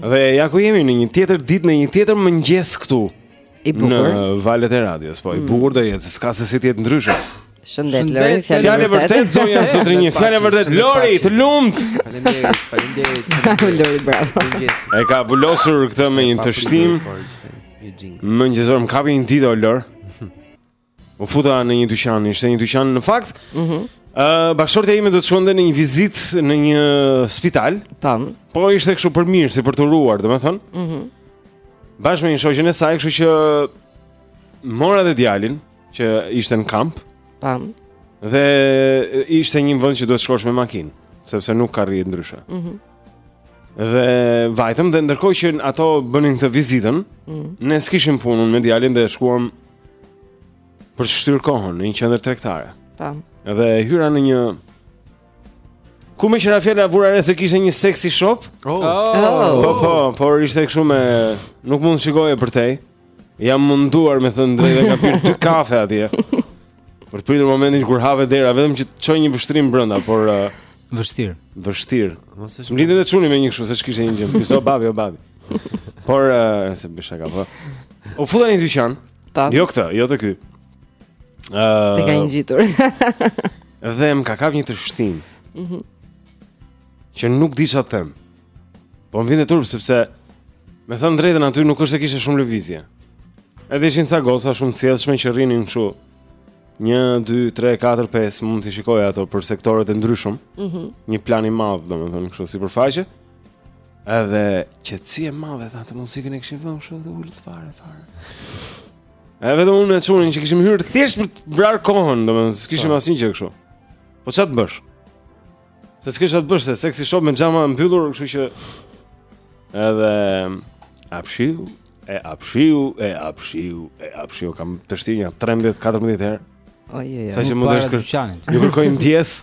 Dhe ja ku jemi në një tjetër ditë, në një tjetër mëngjes këtu. I bukur. Në valët e radios, po i mm. bukur do jetë, s'ka se si të jetë ndryshe. Shëndet Lori, fjalë e vërtet zonja Sotiri, fjalë e vërtet Lori, të lumt. Faleminderit, faleminderit. Lori bravo. E ka vulosur këtë me një teshtim. Mëngjesor, më kapi një ditë Lori. U futa në një dyqan, ishte një dyqan në fakt. Mhm. Mm uh, Bashkëshortja ime do të shkonte në një vizitë në një spital, Tam. po ishte kështu për mirë, si për të uruar, domethënë. Mhm. Mm Bashkë me një shoqen e saj, kështu që mora dhe djalin që ishte në kamp Tam. dhe e, ishte një vend që duhet të shkosh me makinë, sepse nuk arrihet ndryshe. Mhm. Mm dhe vajtëm dhe ndërkohë që ato bënin këtë vizitën, ne s'kishim punë me djalin dhe shkuam për të shtyrë kohën në një qendër tregtare. Po. Dhe hyra në një Ku meqë ra fjala vura re se kishte një sexy shop? Oh. oh. Po po, por ishte kështu me nuk mund të shikoje përtej. Jam munduar me thënë drejtën kam pirë dy kafe atje. Për të pritur momentin kur hapej dera, vetëm që të çoj një vështrim brenda, por uh, Vështirë. Vështirë. Mos e shmlidhen e çuni me një kështu se ç'kishte një gjë. Bizo babi o babi. Por uh, se bësh shaka po. U futëm në dyqan. Po. Jo këtë, jo te ky. Ëh. Uh, Te ky ngjitur. dhe më ka kap një teshtim. Mhm. Mm që nuk di çfarë them. Po më vjen dhe turp sepse me thënë drejtën aty nuk është se kishte shumë lëvizje. Edhe ishin ca goca shumë të sjellshme që rrinin kështu 1 2 3 4 5 mund t'i shikoje ato për sektorët e ndryshëm. Mhm. Mm një plan i madh, domethënë, kështu sipërfaqe. Edhe qetësi e madhe ata dhe muzikën e kishin vënë kështu të ulët fare fare. Edhe vetëm unë me çunin që kishim hyrë thjesht për të vrarë kohën, domethënë, s'kishim asnjë gjë kështu. Po ç'a të bësh? Se s'ke ça të bësh se seksi shop me xhama mbyllur, kështu që edhe apshiu, e apshiu, e apshiu, e apshiu kam teshtirë një 13-14 herë. Oj, oj, oj. Sa që m'u desh t'u. Ju kërkoj ndjes.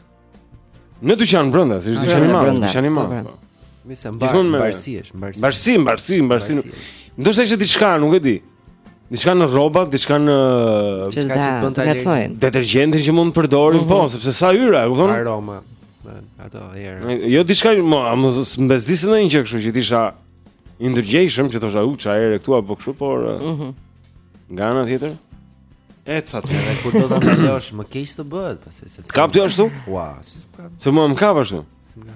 Në dyqan brenda, se është dyqan i madh, dyqan i madh. Mi se mbar, mbarësi është, mbarësi. Mbarësi, mbarësi, mbarësi. Ndoshta ishte diçka, nuk e di. Diçka në rroba, diçka në që të bën alergji. Detergjentin që mund të përdorin, mm -hmm. po, sepse sa hyra, e kupton? Aroma. Atëherë. Jo diçka, me më bezdisë ndonjë gjë kështu që të isha i ndërgjegjshëm që thosha u ça erë këtu apo kështu, por ëh. Mm -hmm. Nga ana tjetër, ec a ti edhe kur do ta ndalosh, më keq të bëhet, pasi se. Kap ty ashtu? Ua, si s'kam. Se mua më kap ashtu. S'kam.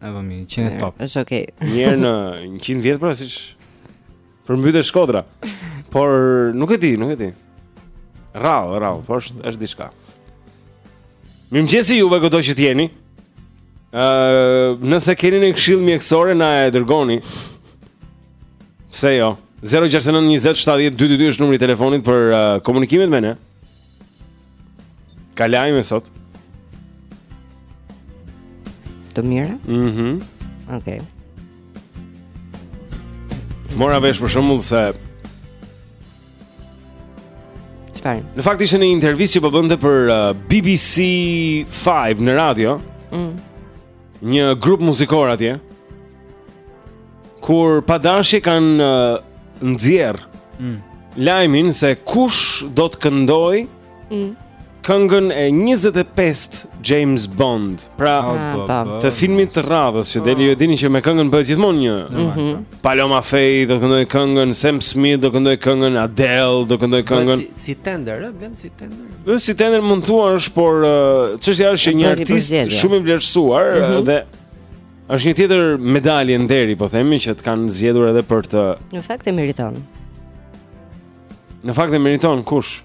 Po mirë, qenka top është okej okay. Një herë në njëqind vjet pra siç përmbytet Shkodra Por nuk e di, nuk e di Rrallë, rrallë, por është, është diçka Mirëmëngjesi juve kudo që të jeni uh, Nëse keni ndonjë këshillë mjekësore na e dërgoni Pse jo 069 20 70 222 është numri i telefonit për uh, komunikimet me ne Ka lajme sot. Të mira? Mhm. Mm Okej. Okay. Mora vesh për shembull se Çfarë? Në fakt ishte një intervistë që po bënte për uh, BBC 5 në radio. Mhm. Mm Një grup muzikor atje. Kur padashje kanë uh, nxjerr mm. lajmin se kush do të këndojë mm. këngën e 25 James Bond, pra oh, ah, po, po. të filmit të radhës që del ju e dini që me këngën bëhet gjithmonë një. Mm -hmm. Paloma Faith do këndojë këngën, Sam Smith do këndojë këngën, Adele do këndojë këngën. Si, si tender, ë, bën si tender. Ë, si tender mund të thua është, por çështja është që je artist shumë i vlerësuar mm -hmm. dhe është një tjetër medalje nderi, po themi që të kanë zgjedhur edhe për të Në fakt e meriton. Në fakt e meriton kush?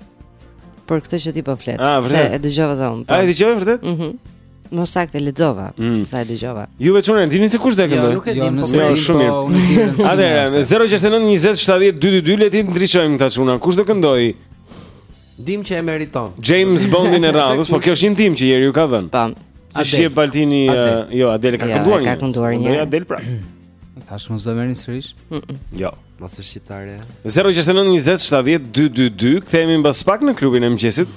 Për këtë që ti po flet. Ah, se e dëgjova dhe unë. Po. A e dëgjove vërtet? Mhm. Mm Më saktë lexova, mm. sa e dëgjova. Ju vetë çuna, dini se kush do të këndojë? Jo, nuk e jo, di, po më shumë mirë. Po, Atëherë, 069 20 70 222 le t'i ndriçojmë këta çuna. Kush do këndojë? Dim që e meriton. James Bondin e radhës, po kjo është një ndihmë që Eri ju ka dhënë. Po. Si shje Baltini, jo, Adel ka jo, kënduar një. Ka kënduar një. Ja Adel pra. Thashë mos do merrin sërish? Jo, mos është shqiptare. 069 20 70 222, kthehemi mbas pak në klubin e mëngjesit.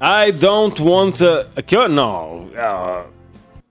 I don't want to... Kjo no. Uh,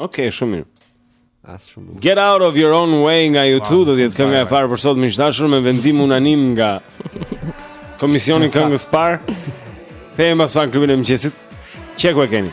Ok, shumë mirë. As shumë mirë. Get out of your own way nga U2 do të jetë kënga e parë për sot miq të dashur me vendim unanim nga Komisioni i këngës së parë. Kthehemi pas pak në klubin e mëngjesit. Qe ku e keni.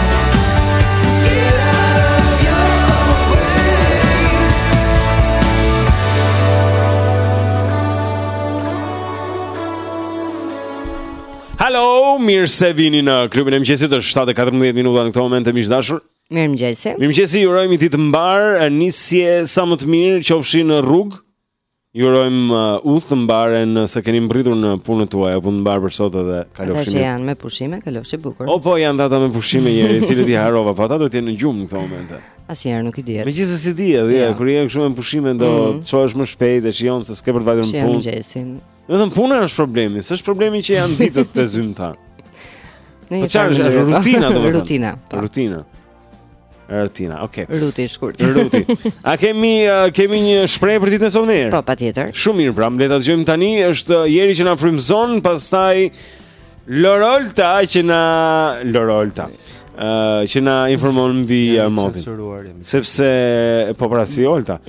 Hello, mirë se vini në klubin e mëngjesit. Është 7:14 minuta në këto momente miq të dashur. Mirë mëngjesi. Mirë mëngjesi, ju urojmë ditë të mbarë, nisje sa më të mirë, qofshi në rrugë. Ju urojmë udhë të mbarë nëse keni mbërritur në punën tuaj, punë të mbarë për sot edhe kalofshi. Ata që janë me pushime, kalofshi bukur. O po janë ata me pushime Eri, si t'i harrova, po ata do të jenë në gjumë në këto momente. Asnjëherë nuk i dihet. Megjithëse s'i dihet, ja, jo. kur je kështu me pushime do mm. çohesh më shpejt e shijon se s'ke për të vajtur në punë. Shijon mëngjesin. Vetëm puna është problemi, s'është problemi që janë ditët të zymta. Në një çfarë është rutina domethënë? Rutina. Po. Rutina. Rutina. Okej. Okay. Ruti i shkurt. Ruti. A kemi uh, kemi një shprehje për ditën e sotme? Po, patjetër. Shumë mirë, pra, le ta dëgjojmë tani. Është uh, Jeri që na frymëzon, pastaj Lorolta që na Lorolta. Ë uh, që na informon mbi motin. Sepse po pra si Olta.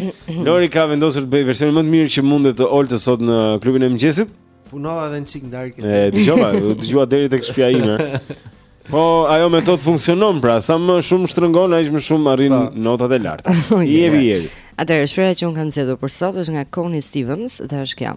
Lori ka vendosur të bëjë versionin më të mirë që mundet të Olta sot në klubin e mëngjesit. Punova edhe një çik ndarkë. E dëgjova, dëgjova deri tek shtëpia ime. Po ajo metodë funksionon pra, sa më shumë shtrëngon, aq më shumë arrin pa. Po. notat e larta. Oh, I jemi jeri. Atëherë shprehja që unë kam zgjedhur për sot është nga Connie Stevens dhe është kjo.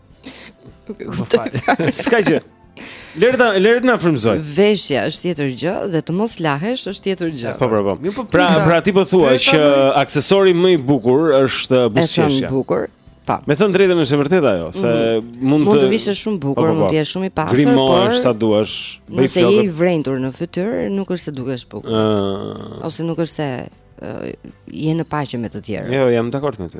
Më fal. S'ka gjë. Lëre të lëre të na frymëzojë. Veshja është tjetër gjë dhe të mos lahesh është tjetër gjë. Po po po. Mirë, po, Pra pyeta- pra ti po thua pyeta që më- aksesori më i bukur është E thënë buzëqeshja. bukur. Po. Me thënë të drejtën është e vërtetë ajo, se mund të Mhm. Mund të vishesh shumë bukur, Po, po, po. mund të jesh shumë i pasur, Grimo por është sa duash. bëj nëse je i flokët. vrenjtur në fytyrë, nuk është se dukesh bukur, Ë, ose nuk është se ë, je në paqe me të tjerët. Jo, jam dakord me ty.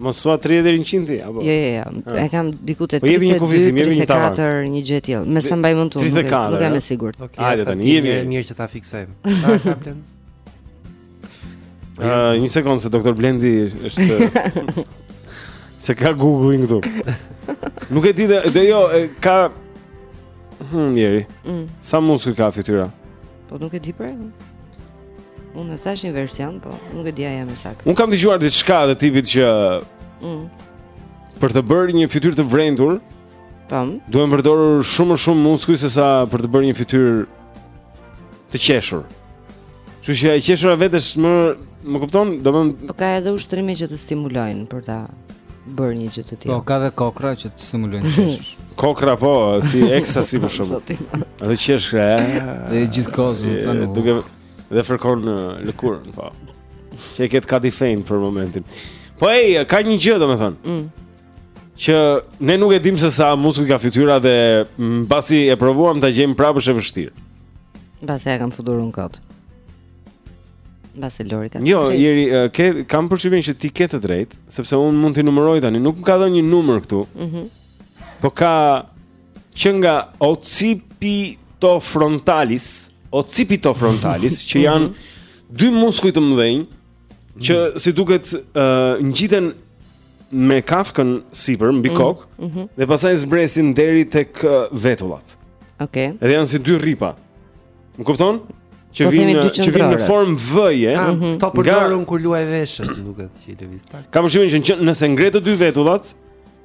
Mos thua 30 deri në 100 ti apo? Jo, jo, jo. Ah. E kam diku te 32, 34, një gjë e tillë. Me sa mbaj mend po nuk jam e sigurt. Hajde tani, jemi mirë, mirë që ta fiksojmë. Sa ka Blend? Ë, ah, një sekondë se doktor Blendi është se ka googling këtu. Nuk e di dhe, dhe jo, e, ka hmm, njeri. Mm. Sa muskuj ka fytyra? Po nuk e di pra. Unë thashë një version, po nuk e di a jam saktë. Unë kam dëgjuar diçka të tipit që mm. për të bërë një fytyrë të vrenjtur, tam, duhen përdorur shumë më shumë muskuj se sa për të bërë një fytyrë të qeshur. Kështu që e qeshura vetë është më më kupton, domethënë Po ka edhe ushtrime që të stimulojnë për të. bërë një gjë të tillë. Po ka dhe kokrra që të stimulojnë të qeshësh. kokrra po, si ekstazi për shembull. Dhe qesh ka. Dhe gjithë kozën sa nuk. Duke dhe fërkon në lëkurën, po. Që e ketë kati fejnë për momentin. Po ej, ka një gjë domethënë. Mm. Që ne nuk e dimë se sa muskuj ka fytyra dhe mbasi e provuam ta gjejmë prapë është e vështirë. Mbase e kam futur unë kot. Mbase Lori ka. Jo, Jeri ke kam përshtypjen që ti ke të drejtë, sepse unë mund t'i numëroj tani, nuk më ka dhënë një numër këtu. Mhm. Mm po ka që nga occipito frontalis, occipito frontalis që janë mhm. dy muskuj të mëdhenj që mhm. si duket uh, ngjiten me kafkën sipër mbi mhm. kokë mm -hmm. dhe pastaj zbresin deri tek vetullat. Okej. Okay. Edhe janë si dy rripa. Më kupton? Që po vijnë që vijnë në formë V-je. Ah, mhm. Kto përdoren kur luaj veshët, duket që lëviz pak. Kam përshtypjen që nëse ngre të dy vetullat,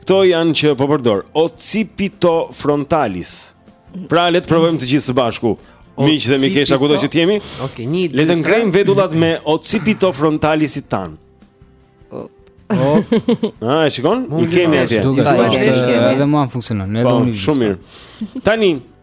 këto janë që po përdor. Occipito frontalis. Pra le të provojmë të gjithë së bashku. Miq dhe mikesha kudo që të jeni. Okej, një. Le të ngrejmë vetullat me occipito frontalisin tonë. Oh. Ah, e shikon? I kemi atje. Edhe mua funksionon, edhe po, unë. Shumë mirë. Tani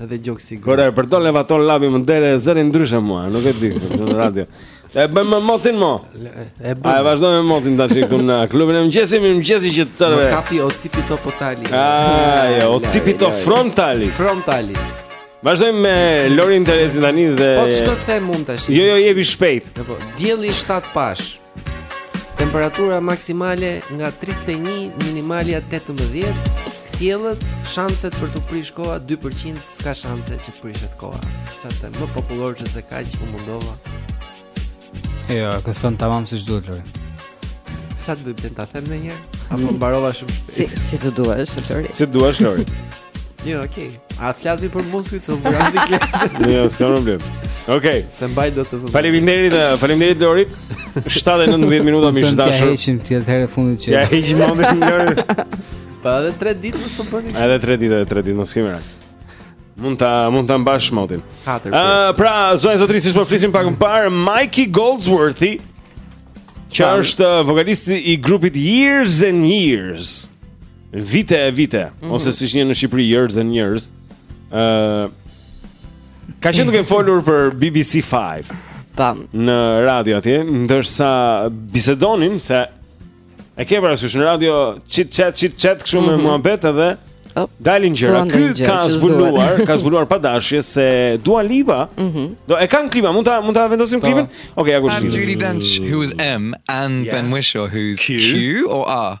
Edhe gjoksi gurë. Kur e përdor levator labi më del zëri ndryshe mua, nuk e di, në radio. E bëjmë motin mo. E bëjmë. Ai vazhdojmë me motin tash këtu në klubin e mëngjesit, mirëmëngjesi të tërëve. Më kapi occipito potali. Ai, occipito frontali. Frontalis. Vazhdojmë me Lorin, Terezën tani dhe Po ç'të them mund tash? Jo, jo, jepi shpejt. Po, dielli 7 pash. Temperatura maksimale ka 31, minimalja 18, kthjellët, shanset për t'u prish koha 2% s'ka shanse që të prishet koha. Më popullorçe se kaq s'mundova. E jo, ke thënë tamam siç duhet Lori. Çfarë bëjmë të ta them ndonjëherë? Apo mbarova shumë shpejt. Si si të duash Lori? Si të duash Lori? Jo, okay. A flasim për muskujt se u bëra si klet. Jo, s'ka problem. Okay. Se mbaj dot të vë. Faleminderit, eh, faleminderit Lori. 7:19 minuta miq të dashur. Ja heqim ti atëherë fundit që. Ja heqim momentin Lori. Pa edhe 3 ditë mos u bëni. Edhe 3 ditë, edhe 3 ditë mos kemi rast. Mund ta mund ta mbash motin. Ah, uh, pra, zonja e zotërinj, siç po flisim pak më parë, Mikey Goldsworthy, që është eh, vokalisti i grupit Years and Years. vite e vite, mm -hmm. ose siç janë në Shqipëri years and years, ë uh, ka qenë duke folur për BBC 5. Tam. Në radio atje, ndërsa bisedonin se e ke parasysh në radio chit chat chit chat kështu mm -hmm. me mhm. muhabet edhe Oh, Dalin gjëra. Ky ka zbuluar, ka zbuluar pa dashje se Dua Lipa. Mm -hmm. Do e kemi klipin, mund ta mund ta vendosim po. klipin? Okej, okay, ja ku është. Judi Dench who's M and yeah. Ben Whishaw who's Q, Q or A.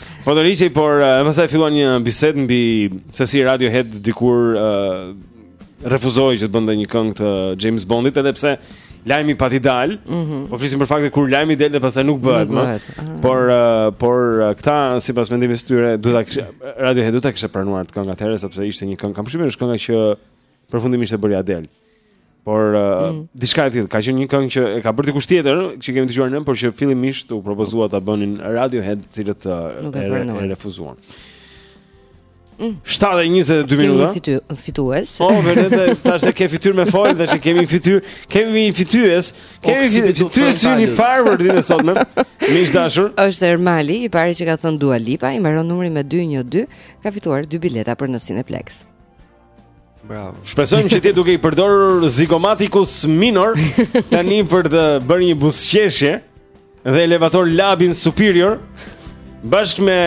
Po të rishej, por e eh, pastaj filluan një bisedë mbi se si Radiohead dikur uh, eh, refuzoi që të bënte një këngë të James Bondit edhe pse lajmi pati dal, mm -hmm. po flisim për faktin kur lajmi del dhe pastaj nuk bëhet, më. Por uh, por uh, këta sipas mendimit të tyre duhet ta Radiohead duhet ta kishte pranuar atë këngë atëherë sepse ishte një këngë. Kam përshtypjen është kënga që Përfundimisht e bëri Adele. Por uh, mm. diçka e tillë, ka qenë një këngë që e ka bërë dikush tjetër, që kemi dëgjuar ne, por që fillimisht u propozua ta bënin Radiohead, të cilët uh, e, re, e refuzuan. Mm. 7:22 minuta. Kemi fitu, fitues. Po, vetë thashë ke fytyrë me fol, tash e kemi fytyrë, kemi një fitues, kemi një fitues, fituesin e parë për ditën e sotme. Miq të dashur. Është Ermali, i pari që ka thënë Dua Lipa, i mbaron numri me 212, ka fituar dy bileta për në Cineplexx. Bravo. Shpresojmë që t'je duke i përdorur Zigomaticus minor tani për të bërë një buzëqeshje dhe elevator labi superior bashkë me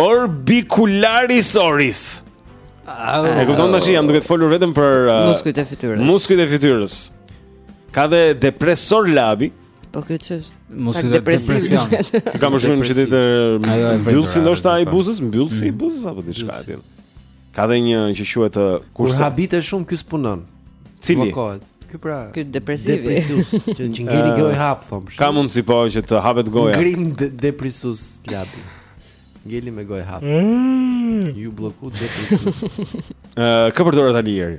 orbicularis oris. Au. E kupton tash jam duke të folur vetëm për uh, muskujt e fytyrës. Muskujt e fytyrës. Ka dhe depresor labi. Po kjo ç'është? Muskujt e depresion. Ka mundësi që të jetë mbyllsi ndoshta i buzës, mbyllsi mm. buzës apo diçka tjetër. Ka dhe një që quhet uh, kur kurse. habite shumë ky s'punon. Cili? Bllokohet. Ky pra Ky depresivi. depresius që që ngeli Eh, gojë hap thon. për Ka shembull. mundësi po që të hapet goja. Ngrin depresius labi. Ngeli me gojë hap. Iu blloku depresius. Ë, kë përdore tani Jeri?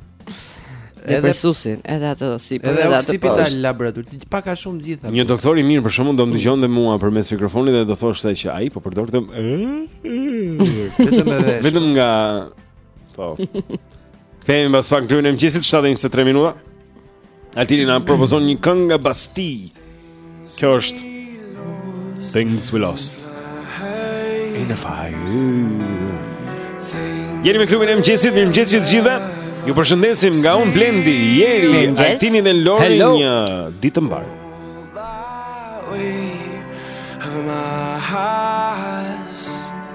Depresiusin, edhe atë si për edhe atë. Edhe oksipital laborator, ti pak a shumë gjitha. Një doktor i mirë për shembull do më dëgjonte mua përmes mikrofonit dhe do thoshte që ai po përdorte vetëm edhe vetëm nga po. Kthehemi pas pak klubi i mëngjesit 7:23 minuta. Altini na propozon një këngë nga Basti. Kjo është Things We Lost. In the fire. Jeni me klubin e mëngjesit, mirëmëngjes të gjithëve Ju përshëndesim nga unë Blendi, Jeri, Altini dhe Lori një ditë të mbarë Hello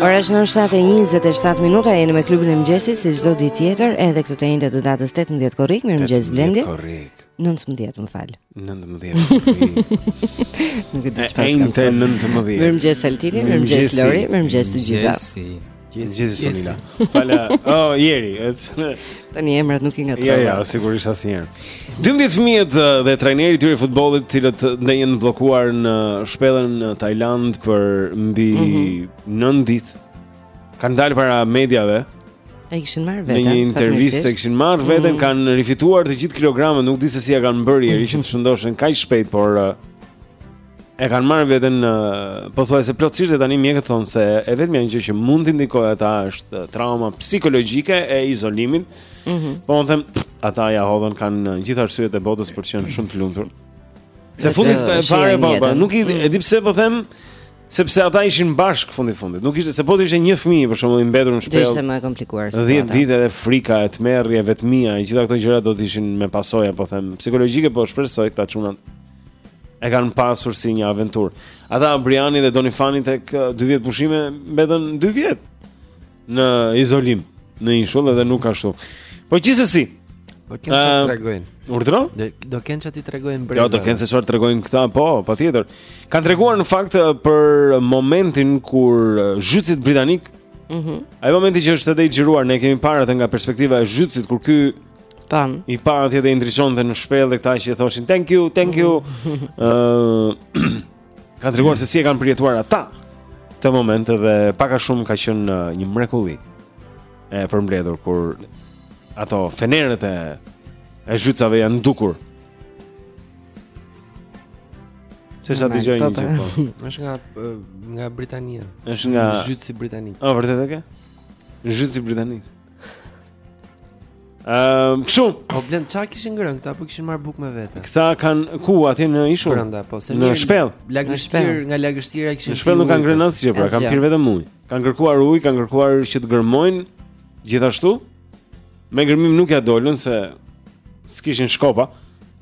Ora është në 7:27 minuta jemi me klubin e mëngjesit si çdo ditë tjetër edhe këtë të enjte të datës 18 korrik mirë mëngjes Blendi. 18 korrik. 19 më fal. 19. Nuk e di çfarë. Ai në 19. Mirë mëngjes Altini, mirë mëngjes Lori, mirë mëngjes të gjithëve. Gjithë Sonila. Fala. Oh, Jeri, është. Tani emrat nuk i ngatërroj. Jo, jo, sigurisht asnjëherë. 12 fëmijët dhe trajneri i tyre i futbollit, të cilët ndenjën të bllokuar në shpellën në Tajland për mbi 9 mm -hmm. ditë, kanë dalë para mediave. E kishin marrë veten. Në një intervistë e kishin marrë mhm. veten, mm -hmm. kanë rifituar të gjithë kilogramët, nuk di se si ia kanë bërë, mm -hmm. që të shëndoshen kaq shpejt, por e kanë marrë veten pothuajse plotësisht tani mjekët thonë se e vetmja gjë që mund të ndikojë ata është trauma psikologjike e izolimit. Mhm. Mm po un them ata ia hodhën kanë gjithë arsyet e botës për të qenë shumë të lumtur. Se fundja fare po, po nuk e di pse po them sepse ata ishin bashk fundi fundit. Nuk ishte se po të ishte një fëmijë për shembull i mbetur në shpellë. Do ishte më e komplikuar. 10 ditë edhe frika e tmerri e vetmia, gjitha këto gjëra do të ishin me pasojë, po them, psikologjike po shpresoj këta çunat. e kanë pasur si një aventurë. Ata Briani dhe Donifani tek 2 vjet pushime mbetën 2 vjet në izolim në ishull edhe nuk ashtu. Po gjithsesi, do kenë çfarë uh, tregojnë. Urdhro? Do kenë çfarë t'i tregojnë brezave. Jo, do kenë se çfarë tregojnë këta, po, patjetër. Kanë treguar në fakt për momentin kur zhytësit britanikë Mhm. Mm Ai momenti që është edhe i xhiruar, ne kemi parë atë nga perspektiva e zhytësit kur ky Pam. I pa atje dhe i ndriçonte në shpellë dhe këta që i thoshin thank you, thank you. Ëh. uh, kanë treguar se si e kanë përjetuar ata këtë moment dhe pak a shumë ka qenë një mrekulli e përmbledhur kur ato fenerët e e zhytësve janë dukur. Seç dëgjoj një gjë po. Është nga nga Britania. Është nga zhytësi britanik. Ëh, vërtet e ke? Zhytësi britanik. Ehm, kshu. Po vallë ça kishin ngrënë këta, po kishin marrë bukë me vete. Këta kanë ku aty në ishull? Brenda, po se në shpellë. Lagështirë, nga lagështira kishin. Në shpellë nuk kanë ngrënë asgjë, pra kanë pirë vetëm ujë. Kanë kërkuar ujë, kanë kërkuar që të gërmojnë gjithashtu. Me gërmim nuk ia dolën se s'kishin shkopa,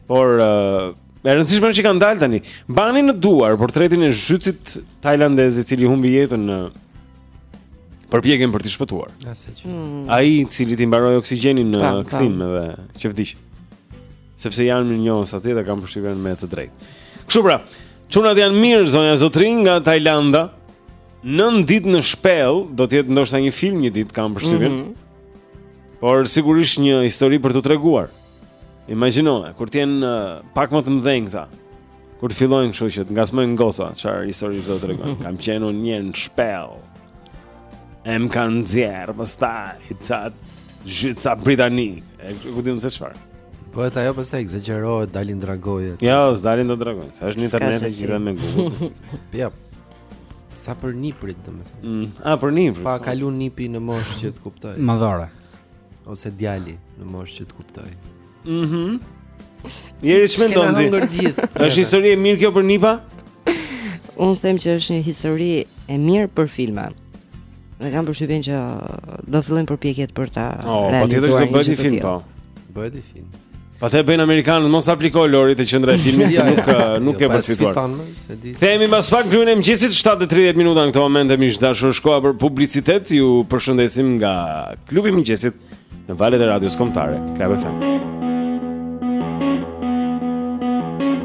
por uh, e rëndësishme është që kanë dalë tani. Mbanin në duar portretin e zhytësit tajlandez i cili humbi jetën në përpjekjen për t'i shpëtuar. Mm. Ai të cilit i mbaroi oksigjenin në kthim edhe që vdiq. Sepse i janë mirënjohës atje dhe kam përshtypjen me të drejtë. Kështu pra, çunat janë mirë zonja zotërinj nga Tajlanda. Nëntë ditë në shpellë do të jetë ndoshta një film një ditë kam përshtypjen. Mm -hmm. Por sigurisht një histori për t'u treguar. Imagjino, kur të jenë uh, pak më të mëdhenj këta. Kur të fillojnë kështu që të ngacmojnë goca, çfarë histori do të tregojnë? Kam qenë unë një në shpellë. E më kanë nxjerrë pastaj ca zhytësa britanikë. E ku di unë se çfarë. Po atë ajo pastaj ekzagjerohet, dalin dragonj. Jo, ja, s'dalin dot dragonj. Është në internet e gjithë me Google. Ja. Sa për nipërit, domethënë. Mm, a për nipërit. Pa po. kalon nipi në moshë që të kuptojë. Madhore. Ose djali në moshë që të kuptojë. Mhm. Mm Jeri ç'mendon ti. Është histori e mirë kjo për nipa? Unë them që është një histori e mirë për filma. Dhe kam përshtypjen që do fillojnë përpjekjet për ta oh, realizuar. Patjetër do bëhet një film po. Bëhet një film. Po ta bëjnë amerikanët mos apliko Lori te qendra e filmit se nuk eh, nuk jo, e përfiton. Kthehemi mbas pak klubin e mëngjesit 7:30 minuta në këtë moment miq të dashur shkojmë për publicitet ju përshëndesim nga klubi i mëngjesit në valët e radios kombëtare. Club FM.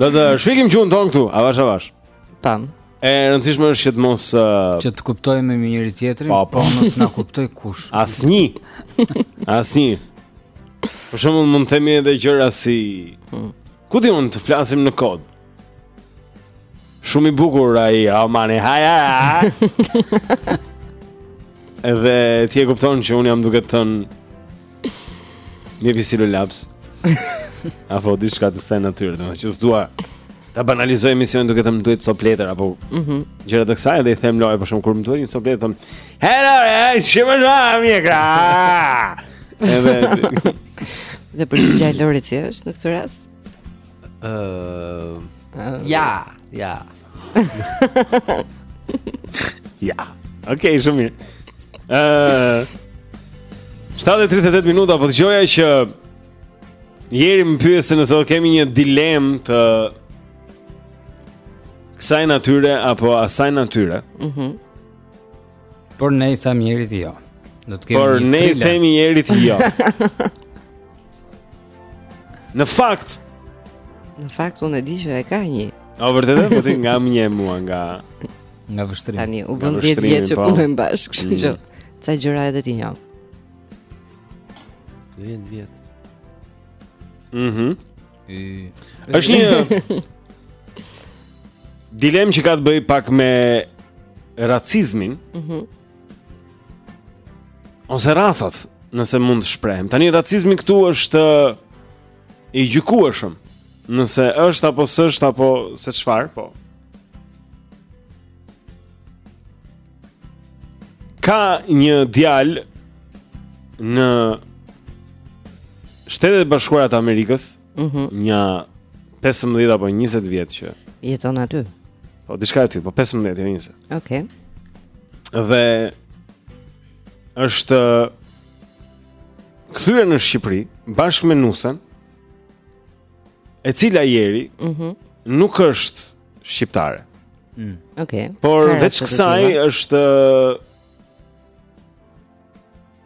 Do të shpikim gjuhën tonë këtu, avash avash. Tam. E rëndësishme është që të mos uh... që të kuptohemi me njëri tjetrin, po, po. po mos na kuptojë kush. Asnjë. Asnjë. Për shembull mund të themi edhe gjëra si hmm. ku ti, unë të flasim në kod. Shumë i bukur ai, oh mani, haj haj. Edhe ti e kupton që unë jam duke të thënë Një pisi lulaps. Apo diçka të kësaj natyre, domethënë që s'dua ta banalizoj emisionin duke thënë më duhet sopletër, apo mm -hmm. gjëra të kësaj edhe i them lojë, për shembull kur më duhet një sopletër, them, hello, e, që më zha, mje gra! Edhe... dhe për çfarë gjëje loje që është në këtë rast? Uh, ja, ja. ja. Okej, okay, shumë mirë. Ëh. Uh, 7:38 minuta po dëgjoja që Jeri më pyeste nëse do kemi një dilemë të kësaj natyre apo asaj natyre. Mhm. Mm Por ne i themi Jerit jo. Do të kemi Por ne i themi Jerit jo. Në fakt. Në fakt unë e di që e ka një. A vërtetë, po ti nga më njeh mua nga nga vështrimi. Tani u bënë 10 vjet që po. punojmë bashkë, kështu mm. që ca gjëra edhe t'i njoh. 10 vjet. Mhm. Mm Është një dilemë që ka të bëjë pak me racizmin. Mhm. Mm Ose racat, nëse mund të shprehem. Tani racizmi këtu është i gjykueshëm. Nëse është apo s'është apo se çfarë, po. Ka një djalë në Shtetet e Bashkuara të Amerikës, mm -hmm. nja 15 apo 20 vjet që jeton aty. Po diçka e tillë, po 15 apo 20. Okej. Okay. Dhe është kthyer në Shqipëri bashkë me nusen, e cila, Jeri, mm -hmm. nuk është shqiptare. Mm. Okej. Okay. Por veç kësaj është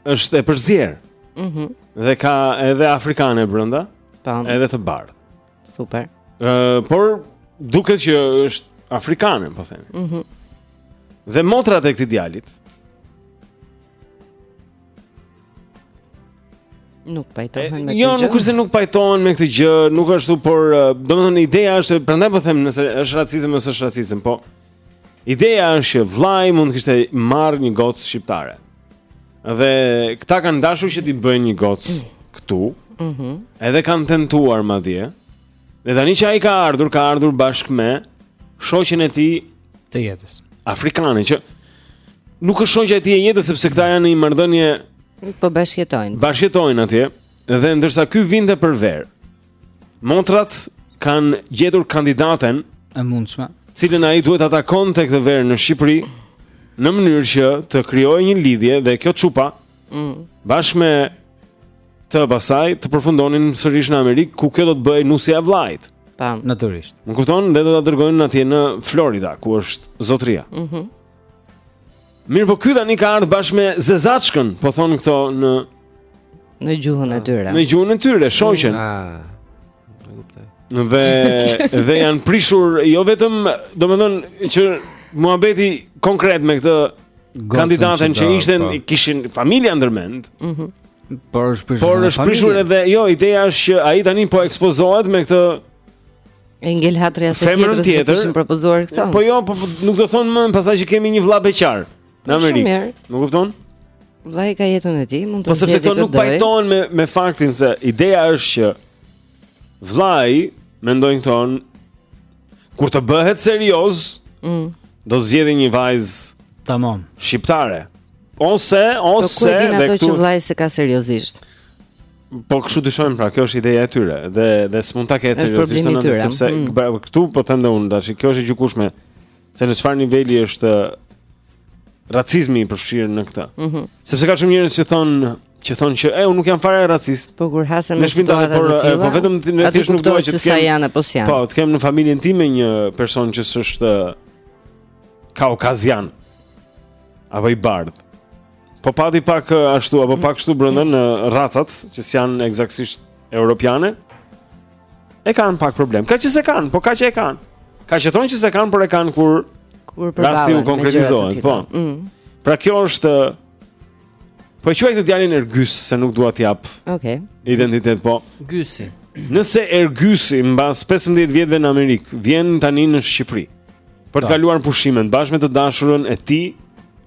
është e përzier. Mhm. Mm dhe ka edhe afrikane brenda, po. edhe të bardhë. Super. Ë, uh, por duket që është afrikane, po themi. Mhm. Mm dhe motrat e këtij djalit Nuk pajtohen me këtë jo, gjë. Jo, nuk është se nuk pajtohen me këtë gjë, nuk është ashtu, por domethënë ideja është, prandaj po them nëse është racizëm ose është racizëm, po. Ideja është që vllai mund të kishte marrë një gocë shqiptare. Dhe këta kanë dashur që t'i bëjnë një gocë këtu. Mhm. Mm edhe kanë tentuar madje. Dhe tani që ai ka ardhur, ka ardhur bashkë me shoqen e tij të jetës. Afrikane që nuk është shoqja e tij e jetës sepse këta janë në një marrëdhënie po bashkëjetojnë. Bashkëjetojnë atje dhe ndërsa ky vinte për verë, motrat kanë gjetur kandidaten e mundshme, të cilën ai duhet ta takonte këtë verë në Shqipëri në mënyrë që të krijojë një lidhje dhe kjo çupa Mm. Bashkë me të pastaj të përfundonin sërish në Amerikë, ku kjo do të bëhej nusja e vllait. Tam. Natyrisht. Më kupton, dhe do ta dërgojnë atje në Florida, ku është zotria. Mhm. Mm Mirëpo ky tani ka ardhur bashkë me zezaçkën, po thonë këto në në gjuhën e tyre. Në gjuhën e tyre, shoqen. Mm. Ah. E kuptoj. Dhe dhe janë prishur jo vetëm, domethënë që muhabeti konkret me këtë kandidaten që ishte po. kishin familja ndërmend. Mhm. Por është prishur. Por është prishur edhe jo, ideja është që ai tani po ekspozohet me këtë E ngeli hatri se tjetër, tjetër. kishin propozuar këto. Po jo, po, po nuk do thonë më pastaj që kemi një vëlla beqar. Në po, Amerikë. Më kupton? Vllai ka jetën e tij, mund të thotë. Po sepse këto nuk pajtohen me me faktin se ideja është që vllai mendojnë këto kur të bëhet serioz, mm. do zgjedhë një vajzë tamam shqiptare. Ose ose po, dhe këtu. Po që vllai s'e ka seriozisht. Po kështu dyshojm pra, kjo është ideja e tyre dhe dhe s'mund ta ketë seriozisht anë sepse mm. këtu po them dhe unë tash, kjo është e gjykueshme se në çfarë niveli është racizmi i përfshirë në këtë. Mm -hmm. Sepse ka shumë njerëz që thonë që thonë që e unë nuk jam fare racist. Po kur hasen në situatë por e, po vetëm ne thjesht nuk dua që të kem. Janë, po, janë. po të kem në familjen time një person që s'është kaukazian. Apo i bardhë. Po pati pak ashtu apo pak kështu brenda në racat që s'janë ekzaktësisht europiane. e kanë pak problem. Ka që se kanë, po ka që e kanë. Ka që thonë që se kanë, por e kanë kur kur përballen. Rasti u konkretizohet, po. Mm. Pra kjo është Po e quaj këtë djalin Ergys se nuk dua të jap. Okej. Okay. Identitet po. Gysi. Nëse Ergysi mbas 15 vjetëve në Amerikë vjen tani në Shqipëri. Për të kaluar pushimin bashkë me të dashurën e tij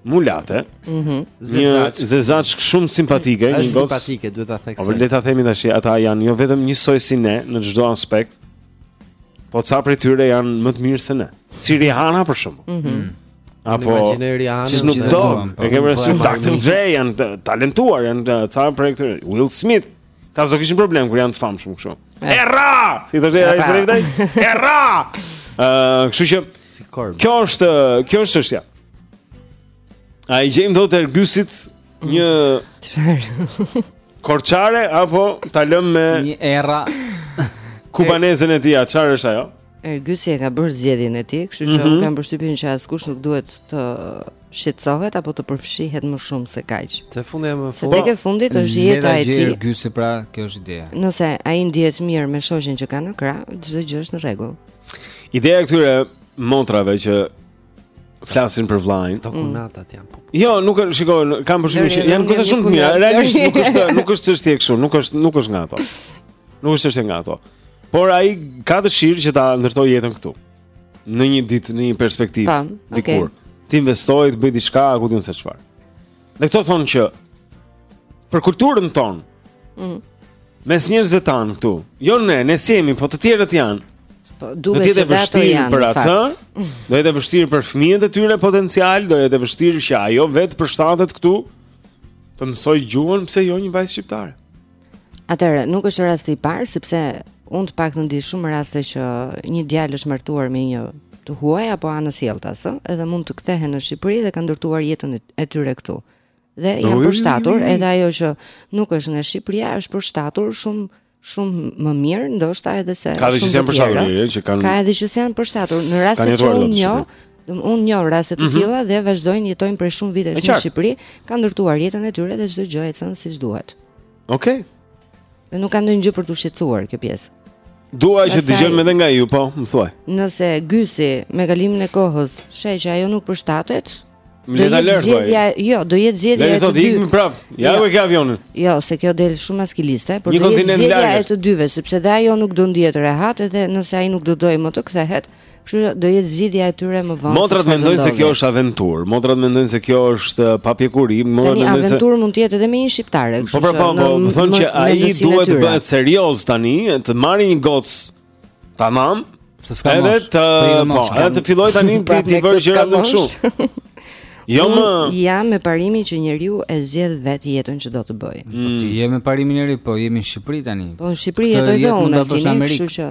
mulate. Mhm. Mm Zezaç. Zezaç shumë simpatike, një gocë. Simpatike, duhet ta theksoj. Po le ta themi tash, ata janë jo vetëm njësoj si ne në çdo aspekt. Po ca prej tyre janë më të mirë se ne. Si Rihanna për shembull. Mhm. Mm Apo imagjinoj Rihanna, Snoop Dogg, Dr. Dre janë të talentuar, janë ca prej këtyre. Will Smith. Ata s'do kishin problem kur janë të famshëm kështu. Erra! Si thoshte ai së riftaj? Erra! Ë, kështu që si korb. Kjo është, kjo është çështja. A i gjejmë thotë Ergysit një çfarë? Korçare apo ta lëm me një erra kubanezën e tij, çfarë është ajo? Ergysi e ka bërë zgjedhjen e tij, kështu që mm -hmm. kam përshtypjen që askush nuk duhet të shqetësohet apo të përfshihet më shumë se kaq. Në fund e më fund. Tek e fundit është jeta e tij. Ergysi pra, kjo është ideja. Nëse ai ndihet mirë me shoqen që ka në krah, çdo gjë është në rregull. Ideja e këtyre motrave që flasin për vllain. Këto kunatat janë. Po. Jo, nuk e shikoj, kam përshtypjen që janë gjithashtu shumë të mira. Realisht nuk është nuk është çështje kështu, nuk është nuk është nga ato. Nuk është çështje nga ato. Por ai ka dëshirë që ta ndërtojë jetën këtu. Në një ditë, në një perspektivë dikur. Të investojë, të bëjë diçka, ku di unë se çfarë. Dhe këto thonë që për kulturën tonë. Mm. Mes njerëzve tanë këtu. Jo ne, ne s'jemi, po të tjerët janë. Po do të jetë e vështirë për atë. Do jetë e vështirë për fëmijët e tyre potencial, do jetë e vështirë që ajo vetë të përshtatet këtu të mësojë gjuhën pse jo një vajzë shqiptare. Atëherë, nuk është rasti i parë sepse unë të paktën di shumë raste që një djalë është martuar me një të huaj apo anasjelltas, ëh, edhe mund të kthehen në Shqipëri dhe kanë ndërtuar jetën e tyre këtu. Dhe janë përshtatur, edhe ajo që nuk është nga Shqipëria është përshtatur shumë shumë më mirë, ndoshta edhe se ka edhe që janë përshtatur, jo, që kanë Ka edhe që janë përshtatur në rast se unë njoh, unë njoh raste të mhm. tilla dhe vazhdojnë jetojnë për shumë vite në Shqipëri, kanë ndërtuar jetën e tyre dhe çdo gjë ecën siç duhet. Okej. Okay. Nuk ka ndonjë gjë për t'u shqetësuar kjo pjesë. Dua që të dëgjojmë edhe nga ju, po, më thuaj. Nëse Gysi me kalimin e kohës sheh që ajo nuk përshtatet, do të jetë zgjedhja, jo, do jetë zgjedhja e të dyve. Ne do të ikim prap. Ja, jo, ku e ka avionin. Jo, se kjo del shumë maskiliste, por do jetë zgjedhja e të dyve, sepse dhe ajo nuk do ndihet rehat edhe nëse ai nuk do dojë më të kthehet. Kështu që do jetë zgjedhja e tyre më vonë. Motrat mendojnë se kjo është aventurë. Motrat mendojnë se kjo është uh, papjekuri. Motrat mendojnë se aventurë mund të jetë edhe me një shqiptare, kështu po, pra, që. Po, po, po, më thonë që ai duhet të bëhet serioz tani, të marrë një gocë. Tamam. Se s'ka më. Edhe të, po, po edhe të fillojë tani pra, t'i t'i bëjë gjëra më shumë. Jo më. Jam me parimin që njeriu e zgjedh vetë jetën që do të bëjë. Po ti je me parimin e ri, po jemi në Shqipëri tani. Po në Shqipëri jetoj unë, kështu që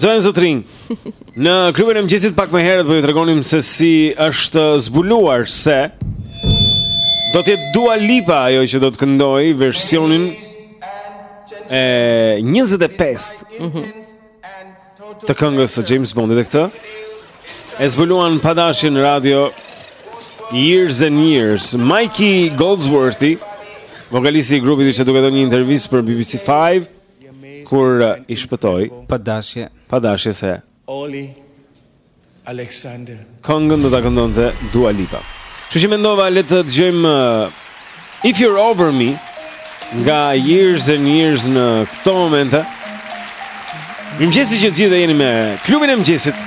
Zonja, zotërinj. Në klubin e mëngjesit pak më herët po ju tregonim se si është zbuluar se do të jetë Dua Lipa ajo që do të këndojë versionin e 25 mm -hmm. të këngës së James Bond dhe këtë e zbuluan pa dashje në radio Years and Years. Mikey Goldsworthy, vokalisti i grupit ishte duke dhënë një intervistë për BBC 5 kur i shpëtoi pa dashje pa dashje se Olly Alexander këngën do ta këndonte Dua Lipa. Kështu që mendova le të dëgjojmë uh, If You're Over Me nga Years and Years në këto momente. Mirëmëngjes që të gjithë jeni me klubin e mëngjesit.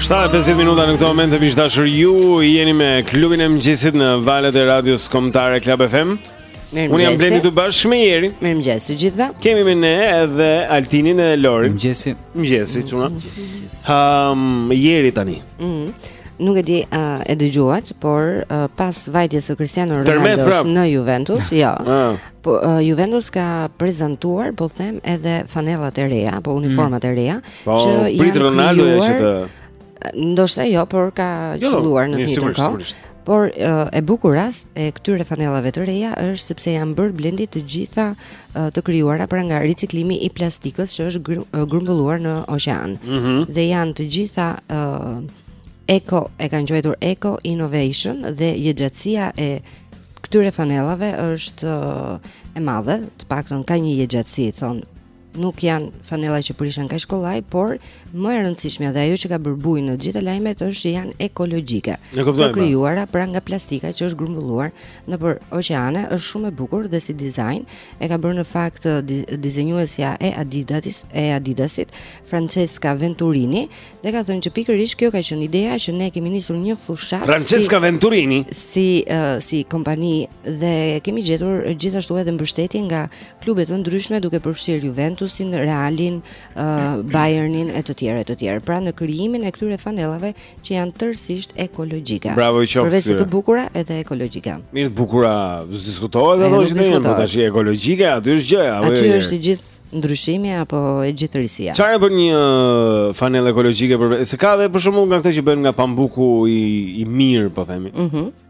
Shtatë e pesëdhjetë minuta në këto momente miq të dashur ju jeni me klubin e mëngjesit në valët e radios kombëtare Club FM Unë jam Blendi, së bashku me Jerin Mirëmëngjesi gjithëve Kemi me ne edhe Altinin e Lorin Mëngjesi Mëngjesi, çuna um, Jeri tani Mm. Nuk e di a uh, e dëgjuat, por uh, pas vajtjes së Cristiano Ronaldos në Juventus, jo. Ah. Po uh, Juventus ka prezantuar, po them, edhe fanellat e reja, apo uniformat mm. e reja, po, që janë Ronaldo që të ndoshta jo, por ka jo, qëlluar në jo, të njëjtën kohë. Por e bukur rast e këtyre fanellave të reja është sepse janë bërë, Blendi, të gjitha të krijuara pra nga riciklimi i plastikës që është grumbulluar në oqean. Mm -hmm. Dhe janë të gjitha uh, eko e kanë quajtur eco innovation dhe jetëgjatësia e këtyre fanellave është uh, e madhe, të paktën ka një jetëgjatësi thonë nuk janë fanella që prishen kaq kollaj, por më e rëndësishmja dhe ajo që ka bërë bujë në gjitha lajmet është që janë ekologjike. Po. Të krijuara pra nga plastika që është grumbulluar nëpër oqeane, është shumë e bukur dhe si dizajn e ka bërë në fakt dizenjuesja e Adidasit, e Adidasit, Francesca Venturini, dhe ka thënë që pikërisht kjo ka qenë ideja që ne kemi nisur një fushatë Francesca si, Venturini si uh, si kompani dhe kemi gjetur gjithashtu edhe mbështetje nga klube të ndryshme duke përfshirë Juventusin, Realin, uh, Bayernin e të tjerë e të tjerë. Pra në krijimin e këtyre fanellave që janë tërësisht ekologjike. Bravo i qoftë. Përveç të bukura edhe ekologjike. Mirë të bukura, diskutohet ato që janë tash ekologjike, aty është gjëja. Aty është i gjithë ndryshimi apo e gjithë risia. Çfarë bën një fanellë ekologjike për se ka edhe për shembull nga këto që bëhen nga pambuku i i mirë, po themi. Mhm. Mm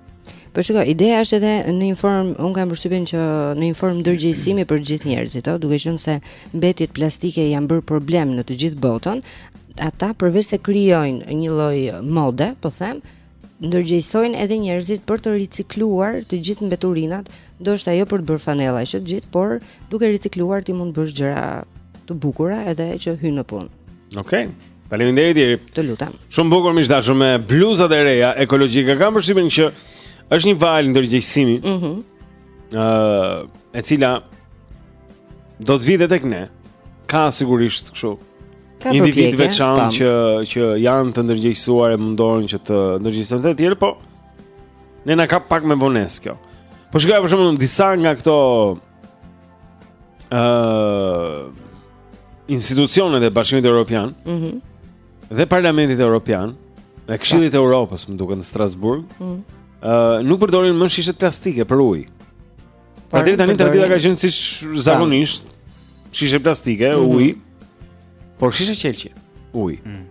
po shikoj, ideja është edhe në një formë, unë kam përshtypjen që në një formë ndërgjegjësimi për gjithë njerëzit, ëh, duke qenë se mbetjet plastike janë bërë problem në të gjithë botën, ata përveç se krijojnë një lloj mode, po them, ndërgjegjësojnë edhe njerëzit për të ricikluar të gjithë mbeturinat, ndoshta jo për të bërë fanella që të gjithë, por duke ricikluar ti mund të bësh gjëra të bukura edhe që hyjnë në punë. Okej. Okay. Faleminderit Jeri. Të lutem. Shumë bukur miq të dashur me bluzat e reja ekologjike. Kam përshtypjen që është një valë ndërgjegjësimi. Mhm. Mm ë uh, e cila do të vijë dhe tek ne. Ka sigurisht kështu. Ka individë të veçantë që që janë të ndërgjegjësuar e mundohen që të ndërgjegjësojnë të tjerë, po ne na kap pak me vonesë kjo. Po shikoja për shembull disa nga këto ë uh, institucionet e Bashkimit Evropian. Mhm. Mm dhe Parlamentit Evropian, e Këshillit të Evropës, më duket në Strasburg. Mhm. ë mm uh, nuk përdorin më shishe plastike për ujë. Pra deri tani tradita ka qenë siç zakonisht, shishe plastike, mm -hmm. ujë, por shishe qelqi, ujë. Mm.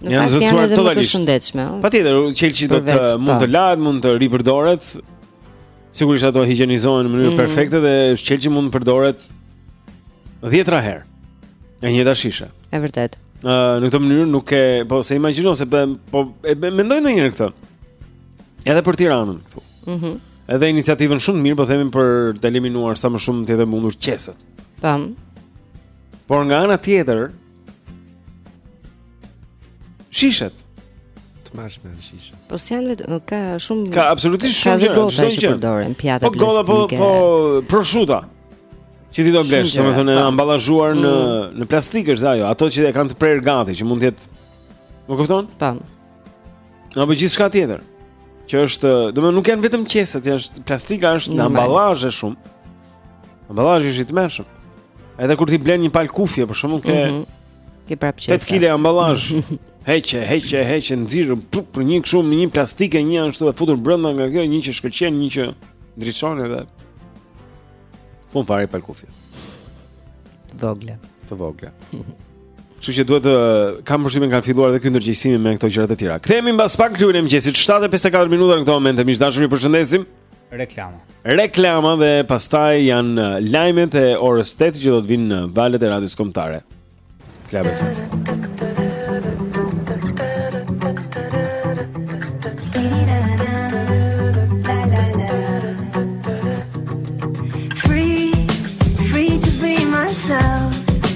Në fakt janë, janë edhe më të shëndetshme. Patjetër, qelqi do të po. mund të lahet, mund të ripërdoret. Sigurisht ato higjenizohen në mënyrë mm. perfekte dhe qelqi mund të përdoret dhjetëra herë. E njëta shishe. E vërtetë. Ë në këtë mënyrë nuk e po se imagjino se po e mendoj ndonjëherë këtë. Edhe për Tiranën këtu. Mhm. Mm Edhe iniciativën shumë të mirë, po themi për të eliminuar sa më shumë të jetë e mundur qeset. Tam. Por nga ana tjetër, shishet. Të marrsh me shishe. Po si janë vetëm ka shumë Ka absolutisht shumë gjëra, çdo gjë. Ka që përdoren pjata po, gola, po po proshuta. Që ti do blesh, domethënë po. ambalazhuar mm. në në plastikë është ajo, ato që e kanë të prerë gati, që mund të jetë Më kupton? Tam. Apo gjithçka tjetër. Që është, domethënë nuk janë vetëm qeset, që është plastika është në ambalazhe shumë. Ambalazhi është i tmerrshëm. Edhe kur ti blen një palë kufje, për shembull, ke mm -hmm. ke prapë qese. 8 kg ambalazh. Heqe, heqe, heqe nxirre për një kështu me një plastikë një ashtu e futur brenda nga kjo, një që shkëlqen, një që ndriçon edhe. Fund fare palë kufje. Vogla. Të vogla. Kështu që duhet të kam përshtypjen kanë filluar edhe ky ndërgjegjësimi me këto gjëra të tjera. Kthehemi mbas pak në klubin e mëngjesit 7:54 minuta në këtë moment e miq të dashur ju përshëndesim. Reklama. Reklama dhe pastaj janë uh, lajmet e orës 8 që do të vijnë në valët e radios kombëtare. Klubin.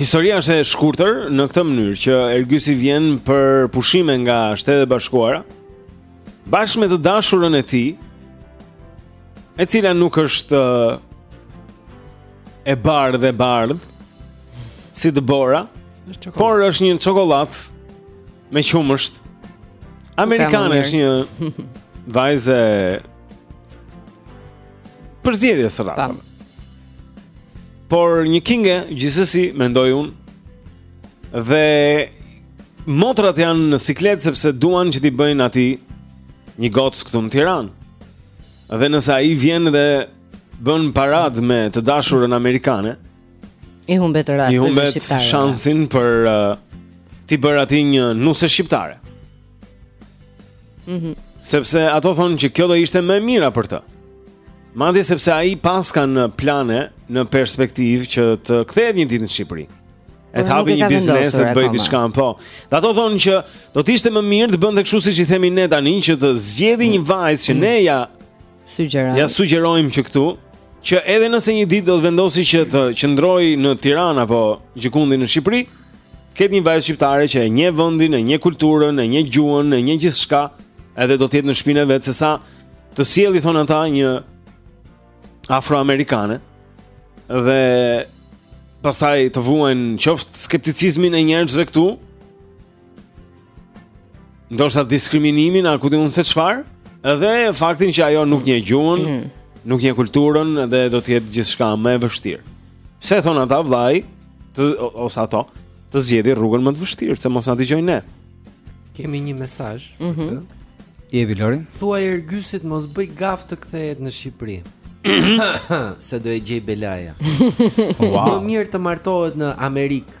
Historia është e shkurtër në këtë mënyrë që Ergysi vjen për pushime nga Shtetet e Bashkuara bashkë me të dashurën e tij, e cila nuk është e bardhë e bardhë si dëbora, por është një çokollatë Me qumësht Amerikane është një vajzë e përzierjes së racave Por një kinge gjithsesi mendoj unë Dhe Motrat janë në siklet Sepse duan që t'i bëjnë atij Një gocë këtu në Tiranë Dhe nëse ai vjen dhe Bën paradë me të dashurën Amerikane I humbet rastin shqiptar. I humbet shansin për uh, t'i bërë atij një nuse shqiptare. Mhm. Mm sepse ato thonë që kjo do ishte më e mira për të. Madje sepse ai paska në plane në perspektivë që të kthehet një ditë në Shqipëri. E të hapi një biznes, të bëjë diçka po. Dhe ato thonë që do të ishte më mirë të bënte kështu siç i themi ne tani që të zgjedhë një vajzë që ne ia Sugjerojmë. Ia sugjerojmë që këtu që edhe nëse një ditë do të vendosi që të qëndrojë në Tiranë apo gjëkundi në Shqipëri, ke një vajzë shqiptare që e njeh vendin, e njeh kulturën, e njeh gjuhën, e njeh gjithçka, edhe do të jetë në shpinë e vet sesa të sjelli thonë ata një afroamerikane dhe pastaj të vuajnë qoftë skepticizmin e njerëzve këtu, ndoshta diskriminimin, a ku di unë se çfarë, dhe faktin që ajo nuk njeh gjuhën, mm -hmm. nuk njeh kulturën dhe do të jetë gjithçka më e vështirë. Pse thon ata vllai, të ose ato, të zgjedhë rrugën më të vështirë, se mos na dëgjon ne. Kemi një mesazh mm -hmm. për mhm. të. Je Bilori? Thuaj Ergysit mos bëjë gafë të kthehet në Shqipëri. se do e gjejë belaja. Wow. Më mirë të martohet në Amerikë.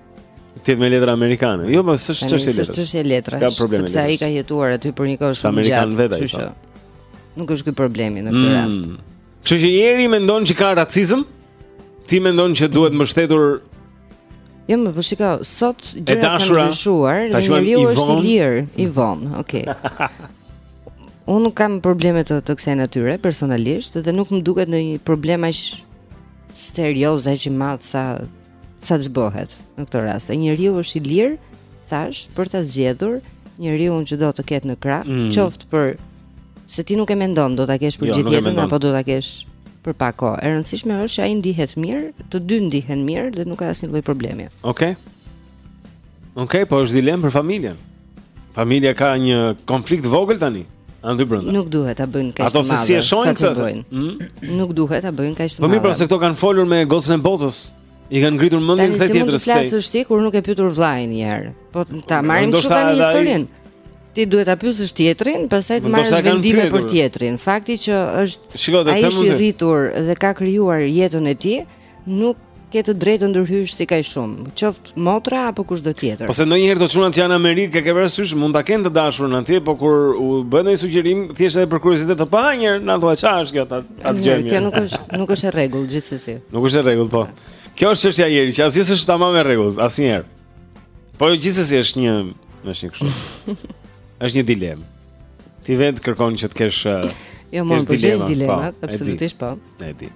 Ti me letra amerikane. Jo, po s'është çështje letra. S'është çështje letra. Ka probleme. Sepse ai ka jetuar aty për një kohë shumë të gjatë. Amerikan vetë ai. Po. Nuk është ky problemi në këtë mm. rast. Që që ti mendon që ka racizm? Ti mendon që duhet mbështetur Jo, mo po shiko, sot gjërat kanë ndryshuar, dhe njeriu është i lirë, i von, okay. Unë nuk kam probleme të të kësaj natyre personalisht dhe nuk më duket ndonjë problem aq serioz aq i madh sa sa ç'bëhet në këtë rast. E njeriu është i lirë thash për ta zgjedhur njeriun që do të ketë në krah, mm. qoftë për se ti nuk e mendon do ta kesh për jo, gjithë jetën apo do ta kesh për pak kohë. E rëndësishme është që ai ndihet mirë, të dy ndihen mirë dhe nuk ka asnjë lloj problemi. Okej. Okay. Okej, okay, po është dilemë për familjen. Familja ka një konflikt të vogël tani. Andi brenda. Nuk duhet ta bëjnë kështu. Ato se si e shohin sa të bëjnë. Hmm? Nuk duhet ta bëjnë kështu. Po mirë, pra se këto kanë folur me gocën e botës. I kanë ngritur mendin kësaj tjetrës. Tani si mund të flasësh ti kur nuk e pyetur vllain një herë. Po ta marrim kështu tani historinë. Ti duhet ta pyesësh tjetrin, pastaj të marrësh vendime për tjetrin. Fakti që është ai është i rritur dhe ka krijuar jetën e tij, Nuk ke të drejtë të ndërhysh ti kaq shumë, qoftë motra apo kushdo tjetër. Ose ndonjëherë do çunat që janë në Amerikë, ke parasysh mund ta kenë të dashurën atje, po kur u bën ndonjë sugjerim, thjesht edhe për kuriozitet të pa njëherë, na thua çfarë është kjo atë atë gjë. Kjo nuk është nuk është e rregullt gjithsesi. Nuk është e rregullt, po. Kjo është çështja e Erit, që asgjë s'është tamam e rregullt asnjëherë. Po gjithsesi është një, është një kështu. është një dilemë. Ti vetë kërkon që të kesh uh, Jo, mund të jetë dilema, po, absolutisht po. E di.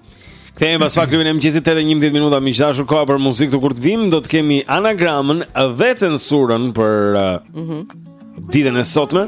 Kthehemi pas pak në klubin e mëngjesit edhe 11 minuta miq të dashur koha për muzikë kur të vijmë do të kemi anagramën dhe censurën për uh, mm -hmm. ditën e sotme.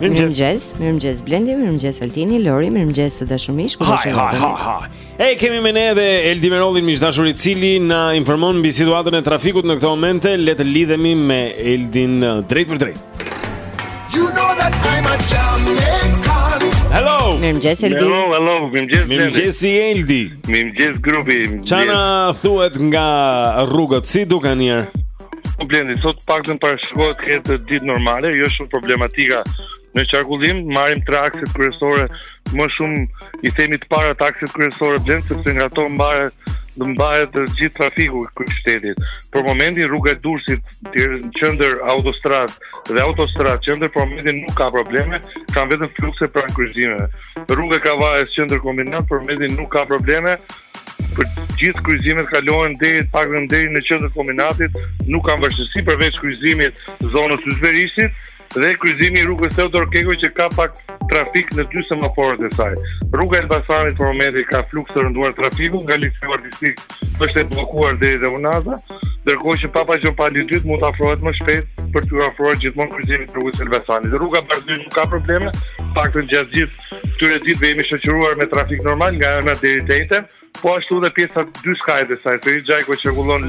Mirëmëngjes, mirëmëngjes Blendi, mirëmëngjes Altini, Lori, mirëmëngjes të dashur miq. Ha ha ha ha. E kemi me ne edhe Eldi Merollin miq të dashur i cili na informon mbi situatën e trafikut në këto momente. Le të lidhemi me Eldin uh, drejt për drejt. You know that I'm a Jamaican. Hello. Mirëmëngjes Eldi. Hello, hello, mirëmëngjes. Mirëmëngjes Eldi. Mirëmëngjes grupi. Ça na thuhet nga rrugët si duken njëherë? Po Blendi, sot paktën parashikohet të jetë ditë normale, jo shumë problematika në qarkullim, marrim tre akset kryesore, më shumë i themi të parat akset kryesore Blendi, sepse nga ato mbahet dhe mbahet gjithë trafiku i kryeqytetit. Për momentin rruga e Durrësit deri në qendër autostradë dhe autostradë qendër, për momentin nuk ka probleme, ka vetëm flukse pranë kryqëzimeve. Rruga e Kavajës qendër Kombinat, për momentin nuk ka probleme, Për gjithë kryqëzimet kalohen deri të paktën deri në qendër të Kombinatit, nuk kanë vështirësi përveç kryqëzimit zonës së Zverishtit dhe kryqëzimi i rrugës Teodor Keko që ka pak trafik në dy semaforët e saj. Rruga e Elbasanit për momentin ka fluks të rënduar trafiku nga Liceu Artistik është e bllokuar deri te Unaza, ndërkohë që Papa Gjon Pali i dytë mund të afrohet më shpejt për të afruar gjithmonë kryqëzimit të rrugës Elbasanit. Rruga Bardhyl nuk ka probleme, paktën gjatë gjithë Këtyre ditëve jemi shoqëruar me trafik normal nga Ëna deri te Ejti, po ashtu edhe pjesa dy skajet e saj, Ferit Xhajko qarkullon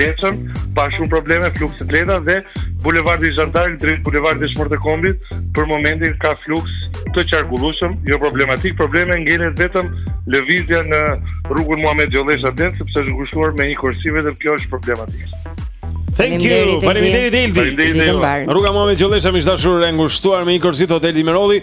lehtëshëm, pa shumë probleme, flukse të lehta dhe bulevardi Zhan d'Ark drejt bulevardit Dëshmorët e Kombit, për momentin ka fluks të qarkullueshëm, jo problematik, probleme ngelet vetëm lëvizja në rrugën Muhamet Gjollesha, Denis, sepse është ngushtuar me një korsi vetëm kjo është problematike. Thank you. Faleminderit Eldi. Faleminderit. Rruga Muhamet Gjollesha më është dashur e ngushtuar me një korsi hotel Dimerolli.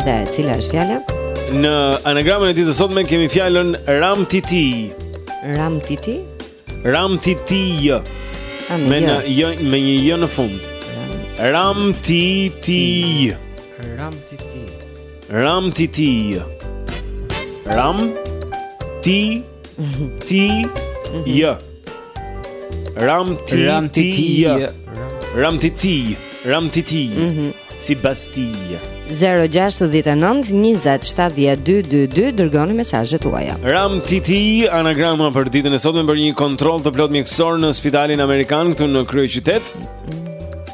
Dhe cila është fjala? Në anagramën e ditës së sotme kemi fjalën Ram Titi. Ram Titi? Ram Titi. Jo. Me një j, me një j në fund. Ram Titi. Ram Titi. Ram Titi. Ram Titi. Ti ti. Mhm. Jo. Ram ti Ram ti ti Ram ti ti Ram ti ti mhm. Si Bastij 0-6-19-27-12-22 Dërgoni mesazhet tuaja Ram TT, anagrama për ditën e sotme Për një kontrol të plotë mjekësor në spitalin Amerikan Këtu në kryeqytet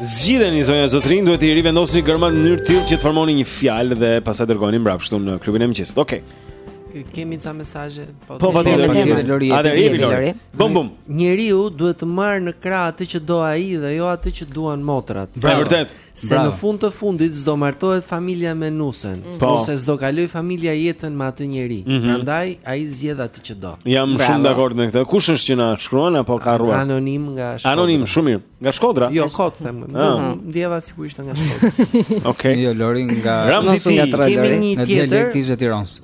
Zgjidheni zonja zotërinj Duhet t'i rivendosni gërmat në mënyrë të tillë Që të formoni një fjalë dhe pastaj dërgoni mbrapsht në klubin e mëngjesit Okej okay. Kemi ca mesazhe. Po, po patjetër, patjetër Lori. Aty jemi Lori. Bum bum. Njeriu duhet të marrë në krah atë që do ai dhe jo atë që duan motrat. Është e vërtetë. Se në fund të fundit s'do martohet familja me nusen, mhm. po. ose s'do kalojë familja jetën me atë njeri. Mhm. Prandaj ai zgjedh atë që do. Jam shumë dakord me këtë. Kush është që na shkruan apo ka shkruar? Anonim nga Shkodra. Anonim, shumë mirë. Nga Shkodra? Jo, kot them. Ah. Ndjeva sikur ishte nga Shkodra. Okej. Jo, Lori nga Ramzit nga Trajleri. Kemi një tjetër ti je tironc.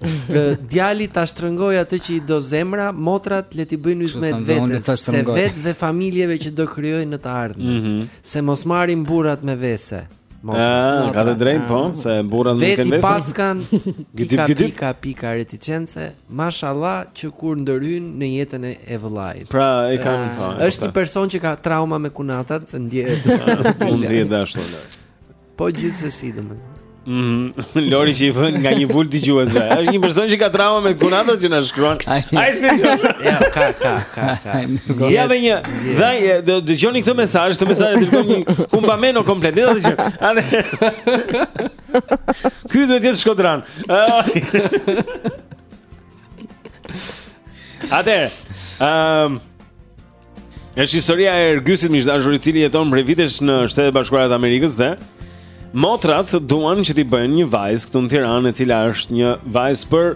Djali ta shtrëngojë atë që i do zemra, motrat le t'i bëjnë hyzmet vetes, së vet dhe familjeve që do krijojnë në të ardhmen. Mhm. Se mos marrin burrat me vese. Ëh, ka të drejtë po, se burrat nuk kanë vese. Paskan pika pika pika retiçencë, mashallah që kur ndërhyjnë në jetën e vëllait. Pra, e kanë ah. po. Është një person që ka trauma me kunatat, se ndjehet. Mund të jetë ashtu. Po gjithsesi domethënë. Mhm. Lori që i vë nga një vulë dëgjuesve. Është një person që ka trauma me kunatat që na shkruan. Ai është. Ja, ka, ka. ka ka. Ja me një. Dhe dëgjoni këtë mesazh, këtë mesazh do të bëni kumbameno komplet. Do të dëgjoni. Ky duhet të jetë shkodran. Atëherë. Ehm. Është historia e Ergysit Mish dashur i cili jeton prej vitesh në Shtetet e Bashkuara të Amerikës dhe Motrat duan që t'i bëjnë një vajzë këtu në Tiranë e cila është një vajzë për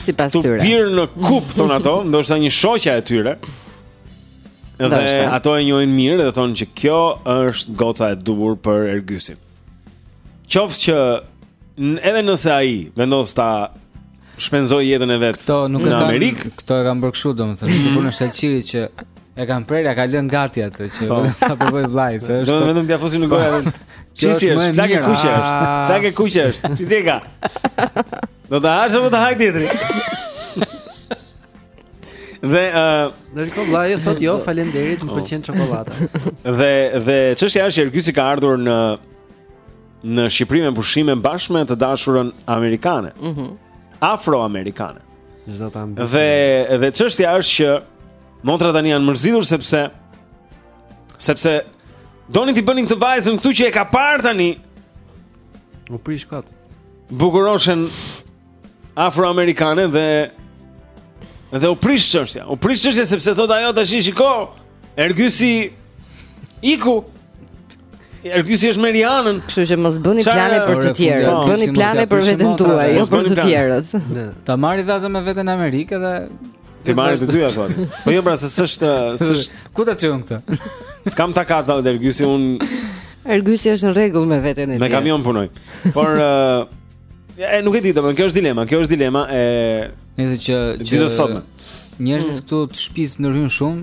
sipas tyre. ta pirë në kupë thonë ato, ndoshta një shoqja e tyre. Dhe ato e njohin mirë dhe thonë që kjo është goca e duhur për Ergysin. Qoftë që edhe nëse ai vendos ta shpenzoi jetën e vet. Në Amerikë. Këto e kanë bërë kështu domethënë, mhm. sikur një shalqi që e kanë prerë, ja kanë lënë gati atë që po. ta provoj vllai, si është. Do vetëm t'ia fusin në po. gojë. Çi si është? Flakë kuqe është. Flakë kuqe është. Çi si ka? Do ta hash apo ta haj tjetri? Dhe ë, uh, ndërkohë vllai thotë jo, faleminderit, më po. pëlqen çokolada. Dhe dhe çështja është që Ergysi ka ardhur në në Shqipëri me pushime bashkë me të dashurën amerikane. Mhm. Mm Afroamerikane. Dhe dhe çështja është që motrat tani janë mërzitur sepse sepse donin t'i bënin këtë vajzën këtu që e ka parë tani. U prish kot. Bukuroshen afroamerikane dhe dhe u prish çështja. U prish çështja sepse thotë ajo tash shiko, Ergysi iku. Ergysi është me Rianën, kështu që mos bëni Qa, plane për të tjerë. Po, bëni plane për veten tuaj, jo për të tjerët. Ta marrë dhe atë me vete në Amerikë dhe T'i marrë të dyja thua. Po jo pra se s'është s'është ku ta çon këtë. S'kam takat dhe Ergysi un Ergysi është në rregull me veten e tij. Me kamion punoj. Por Ja, e, nuk e di, domethënë kjo është dilema, kjo është dilema e Nëse që që ditës sotme. njerëzit Mm. këtu të shtëpisë ndërhyn shumë,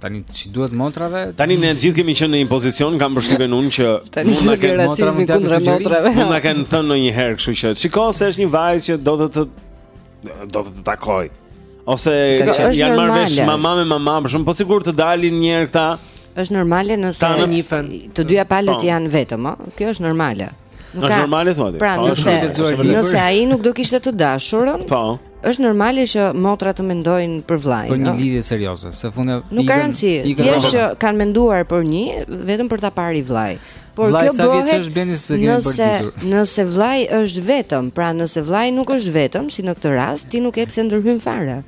tani ç'i duhet motrave? Tani ne të gjithë kemi qenë në një pozicion, kam përshtypjen unë që Tani mund ta kenë motra, racizmin mund t'ja kundra bëjë gjëri? motrave. mund na kanë thënë ndonjëherë, kështu që shiko se është një vajzë që do të të do të të takoj. Ose Shiko, që është janë marrë vesh normale. mama me mama, për shembull, po sikur të dalin një herë këta. Është normale nëse Ta në- njifën. të dyja palët Po. janë vetëm, ë? Kjo është normale. Nuk është normale thua ti. Pra, po, nëse, nëse, nëse ai nuk do kishte të dashurën, po. Është normale që motrat të mendojnë për vllajën. Për një lidhje serioze, se fundi Nuk ka rëndësi. Thjesht që kanë menduar për një vetëm për ta parë vllaj. Por vlaj, kjo bëhet është blendi se kemi nëse, përditur. Nëse vllai është vetëm, pra nëse vllai nuk është vetëm, si në këtë rast, ti nuk ke pse ndërhyn fare.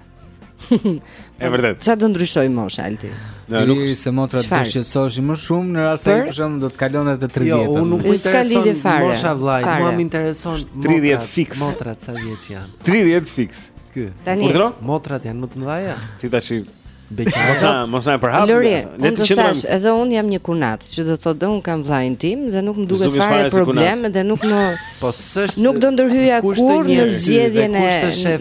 E vërtet. Sa do ndryshoj mosha Alti? Në nuk është se motra do shqetësoheshin më shumë në rast se për shemb do të kalonte 30. Jo, unë nuk më intereson mosha vllait, mua më intereson 30 fiks. Motrat sa vjeç janë? 30 fiks. Ky. Tani motrat janë më të mëdha. Ti tash Mos na mos na përhap. Lori, le të qendrojmë. Edhe un jam një kunat, që do të thotë dhe un kam vllain tim dhe nuk më duket fare problem dhe nuk më Po s'është. Nuk do ndërhyja kurrë në zgjedhjen e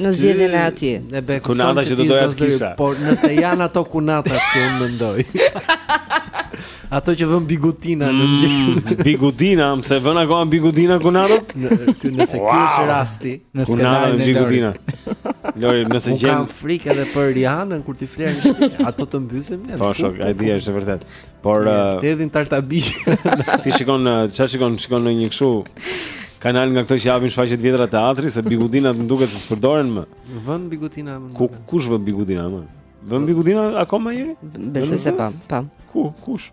në zgjedhjen e atij. Ne be kunata që do doja të kisha. Por nëse janë ato kunata që unë mendoj. Ato që vënë bigutina në mm, mëngjes. Bigutina, pse vënë akoma bigutina kunata? Ky nëse ky është rasti, nëse kanë bigutina. Lori, nëse gjen. Kam frikë edhe për Rihanën kur ti flesh. Ato të mbysin ne. Po shok, ai dia është vërtet. Por të hedhin tartabiqe. Ti shikon çfarë shikon, shikon në një kështu kanal nga këto që japin shfaqje të vjetra teatri se bigudinat duket se s'përdoren më. Vënë bigudina më. Ku kush vë bigudina më? Vë bigudina akoma njeri? Besoj se po, po. Ku kush?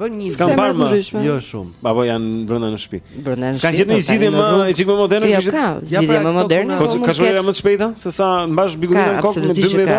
Unë s'kam parë më. Jo shumë. Apo janë brenda në shtëpi. Brenda në shtëpi. S'kanë gjetur një zgjidhje më e çik më moderne, jo, kishit. Ja pra, më moderne. Po ka zgjidhje më të shpejta sesa të mbash bigudina në kokë me 12 orë.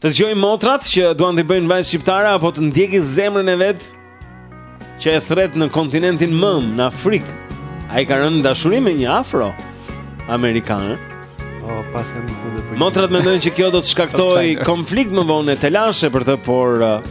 Të dëgjojë motrat që duan t'i bëjnë vajzë shqiptare apo të ndjekë zemrën e vet që e thërret në kontinentin mëmë, në Afrikë. Ai ka rënë në dashuri me një afro-amerikane. Po, pas kam një fund të përgjithë. Motrat mendojnë që kjo do të shkaktojë konflikt më vonë e telashe për të, por uh,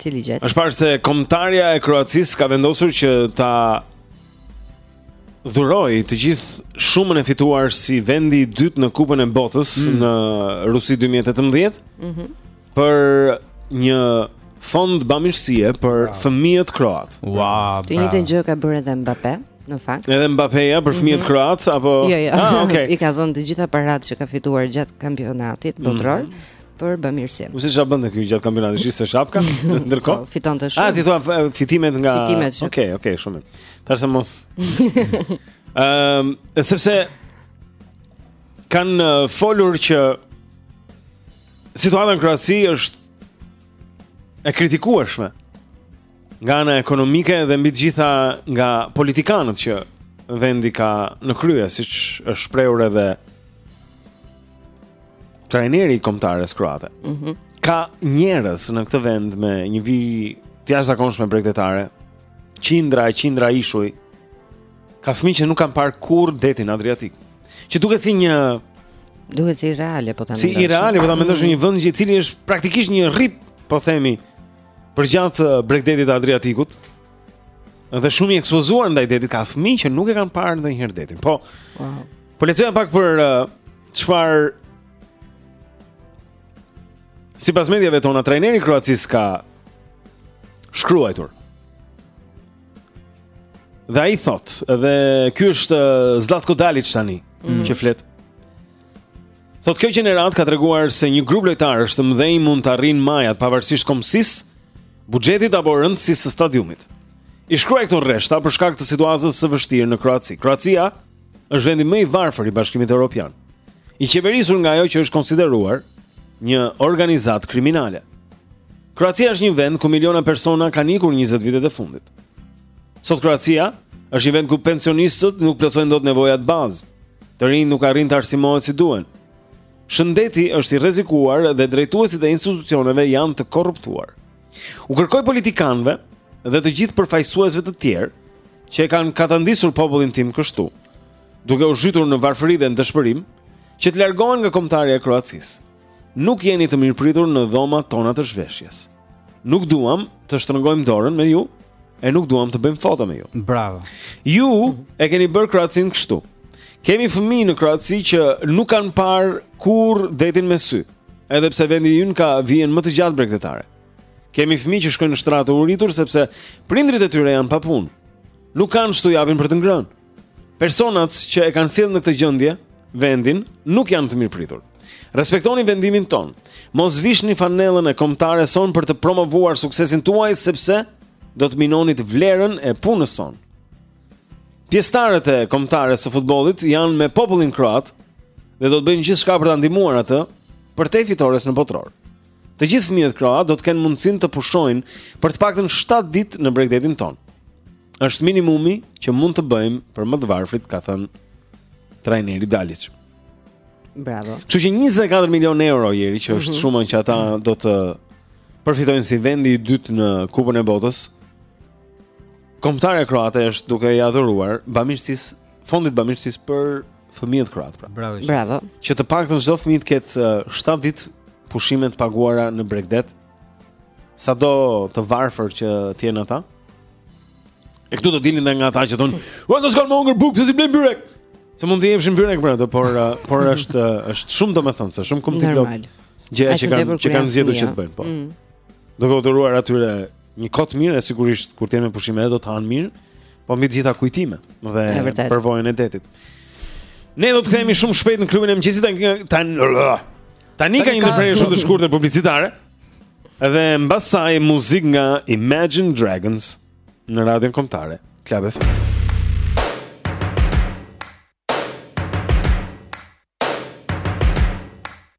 Cili gjest? Është parë se kombëtarja e Kroacisë ka vendosur që ta dhurojë të gjithë shumën e fituar si vendi i dytë në Kupën e Botës mm. në Rusi 2018. Mhm. Mm për një fond bamirësie për wow. fëmijët kroatë. Wow. Të njëjtën gjë ka bërë edhe Mbappé në fakt. Edhe Mbappéja për fëmijët mm -hmm. kroatë apo Jo, jo. Ah, okay. I ka dhënë të gjitha paratë që ka fituar gjatë kampionatit botëror. Mm -hmm për bamirësi. Po se çfarë bënte ky gjatë kampionatit? Shiste shapka ndërkohë. Po, fitonte ah, shumë. Ah, ti thua fitimet nga Fitimet. Okej, okay, okej, okay, shumë. Tash mos. Ehm, um, sepse kanë uh, folur që situata në Kroaci është e kritikueshme. nga ana ekonomike dhe mbi të gjitha nga politikanët që vendi ka në krye, siç është shprehur edhe trajneri i kombëtares kroate. Mhm. Mm ka njerëz në këtë vend me një vijë të jashtëzakonshme bregdetare, qindra e qindra ishuj. Ka fëmijë që nuk kanë parë kurrë detin Adriatik. Që duket si një duket sureale po ta mendosh. Sureale po ta mendosh mm. një vend që i cili është praktikisht një rrip, po themi, përgjatë uh, bregdetit të Adriatikut. Dhe shumë i ekspozuar ndaj detit ka fëmijë që nuk e kanë parë ndonjëherë detin. Po. Wow. Po lexoja pak për uh, çfarë uh, Sipas mediave tona, trajneri i Kroacisë ka shkruajtur. Dhe ai thotë, edhe ky është uh, Zlatko Daliç tani mm -hmm. që flet. Thotë kjo gjeneratë ka treguar se një grup lojtarësh të mëdhenj mund të arrijnë majat pavarësisht kombësisë, buxhetit apo rëndësisë së stadiumit. I shkruaj këto rreshta për shkak të situatës së vështirë në Kroaci. Kroacia është vendi më i varfër i Bashkimit Evropian, i qeverisur nga ajo që është konsideruar një organizatë kriminale. Kroacia është një vend ku miliona persona kanë ikur 20 vitet e fundit. Sot Kroacia është një vend ku pensionistët nuk plotësojnë dot nevojat bazë. Të rinjtë nuk arrijnë të arsimohen si duhen. Shëndeti është i rrezikuar dhe drejtuesit e institucioneve janë të korruptuar. U kërkoj politikanëve dhe të gjithë përfaqësuesve të tjerë që e kanë katandisur popullin tim kështu, duke e zhytur në varfëri dhe në dëshpërim, që të largohen nga kombëtarja e Kroacisë. Nuk jeni të mirëpritur në dhomat tona të zhveshjes. Nuk duam të shtrëngojmë dorën me ju e nuk duam të bëjmë foto me ju. Bravo. Ju e keni bërë Kroacinë kështu. Kemi fëmijë në Kroaci që nuk kanë parë kurrë detin me sy, edhe pse vendi ynë ka vijën më të gjatë bregdetare. Kemi fëmijë që shkojnë në shtrat të uritur sepse prindërit e tyre janë pa punë. Nuk kanë ç't'u japin për të ngrënë. Personat që e kanë sjellë në këtë gjendje vendin nuk janë të mirëpritur. Respektoni vendimin tonë. Mos vishni fanellën e kombëtares sonë për të promovuar suksesin tuaj sepse do të minonit vlerën e punës sonë. Pjesëtarët e kombëtares së futbollit janë me popullin kroat dhe do të bëjnë gjithçka për ta ndihmuar atë përtej fitores në botëror. Të gjithë fëmijët kroatë do të kenë mundësinë të pushojnë për të paktën 7 ditë në bregdetin tonë. Është minimumi që mund të bëjmë për më të varfrit, ka thënë trajneri Dalic. Bravo. Kështu që 24 milionë euro Eri që është mm -hmm. shuma që ata do të përfitojnë si vendi i dytë në Kupën e Botës. Kombëtarja kroate është duke ia dhuruar bamirësisë, fondit të bamirësisë për fëmijët kroatë pra. Bravo. Bravo. Që të paktën çdo fëmijë të ketë 7 ditë pushime të paguara në bregdet. Sado të varfër që të jenë ata. E këtu do dilnin dhe nga ata që thonë, "Ua, s'kanë me hëngër bukë, pse s'i blenë byrek?" Se mund të jepshin byrek për ato, por uh, por është uh, është shumë domethënëse, shumë kuptimplotë. Gjëja që kanë që kanë zgjedhur që të bëjnë, po. Mm. Duke u dhuruar atyre një kohë të mirë, e sigurisht kur të jenë me pushime edhe do të hanë mirë, po mbi të gjitha kujtime dhe përvojën e detit. Ne do të kthehemi shumë shpejt në klubin e mëngjesit tani tani tani ka një ndërprerje shumë të shkurtër publicitare. Edhe mbas saj muzikë nga Imagine Dragons në Radion Kombëtare, Club FM.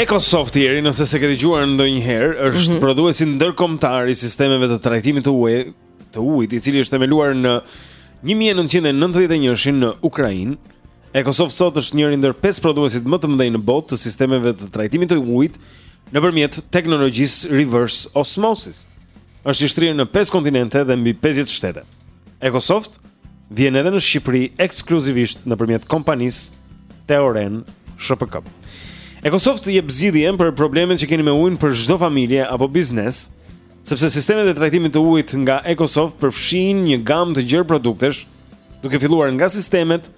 EcoSoft Jeri nëse s'e ke dëgjuar ndonjëherë është mm -hmm. prodhuesi ndërkombëtar i sistemeve të trajtimit të uj të ujit i cili është themeluar në 1991 në Ukrainë EcoSoft sot është njëri ndër 5 prodhuesit më të mëdhenj në botë të sistemeve të trajtimit të ujit nëpërmjet teknologjisë reverse osmosis është i shtrirë në 5 kontinente dhe mbi 50 shtete EcoSoft vjen edhe në Shqipëri ekskluzivisht nëpërmjet kompanisë Teoren SHPK. EcoSoft jep zgjidhje për problemet që keni me ujin për çdo familje apo biznes, sepse sistemet e trajtimit të ujit nga EcoSoft përfshijnë një gamë të gjerë produktesh, duke filluar nga sistemet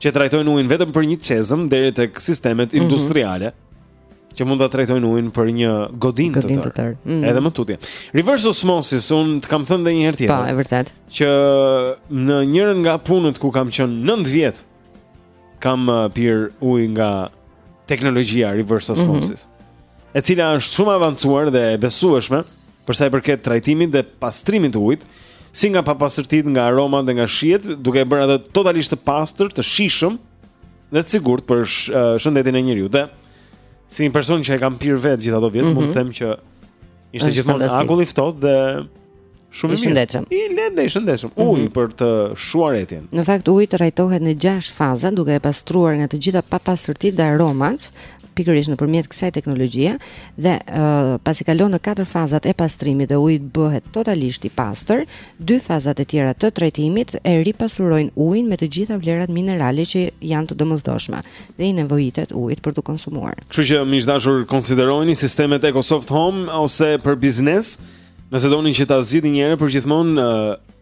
që trajtojnë ujin vetëm për një çezmë deri tek sistemet mhm. industriale. Mm -hmm. që mund ta trajtojnë ujin për një godinë të tërë. Tërë. Mm -hmm. Edhe më tutje. Reverse osmosis, unë të kam thënë edhe një herë tjetër. Po, e vërtetë. Që në njërën nga punët ku kam qenë 9 vjet kam uh, pirë ujë nga teknologjia reverse mhm. osmosis. Mm -hmm. E cila është shumë e avancuar dhe e besueshme për sa i përket trajtimit dhe pastrimit të ujit, si nga papastërtitë, nga aromat dhe nga shijet, duke e bërë atë totalisht të pastër, të shijshëm. dhe të sigurt për sh, uh, shëndetin e njeriut. Dhe si një person që e kam pirë vetë gjithë ato vjet, mm -hmm. mund të mhm. them që ishte gjithmonë akull i ftohtë dhe Shumë i shëndetshëm. I lehtë dhe i shëndetshëm. Mm -hmm. Uji për të shuar etjen. Në fakt uji trajtohet në 6 faza duke e pastruar nga të gjitha papastërtitë dhe aromat pikërisht nëpërmjet kësaj teknologjie dhe uh, pasi kalon në katër fazat e pastrimit dhe uji bëhet totalisht i pastër, dy fazat e tjera të trajtimit e ripasurojnë ujin me të gjitha vlerat minerale që janë të domosdoshme dhe i nevojitet ujit për t'u konsumuar. Kështu që miq të dashur, konsiderojini sistemet EcoSoft Home ose për biznes, nëse doni që ta zgjidhni një herë për gjithmonë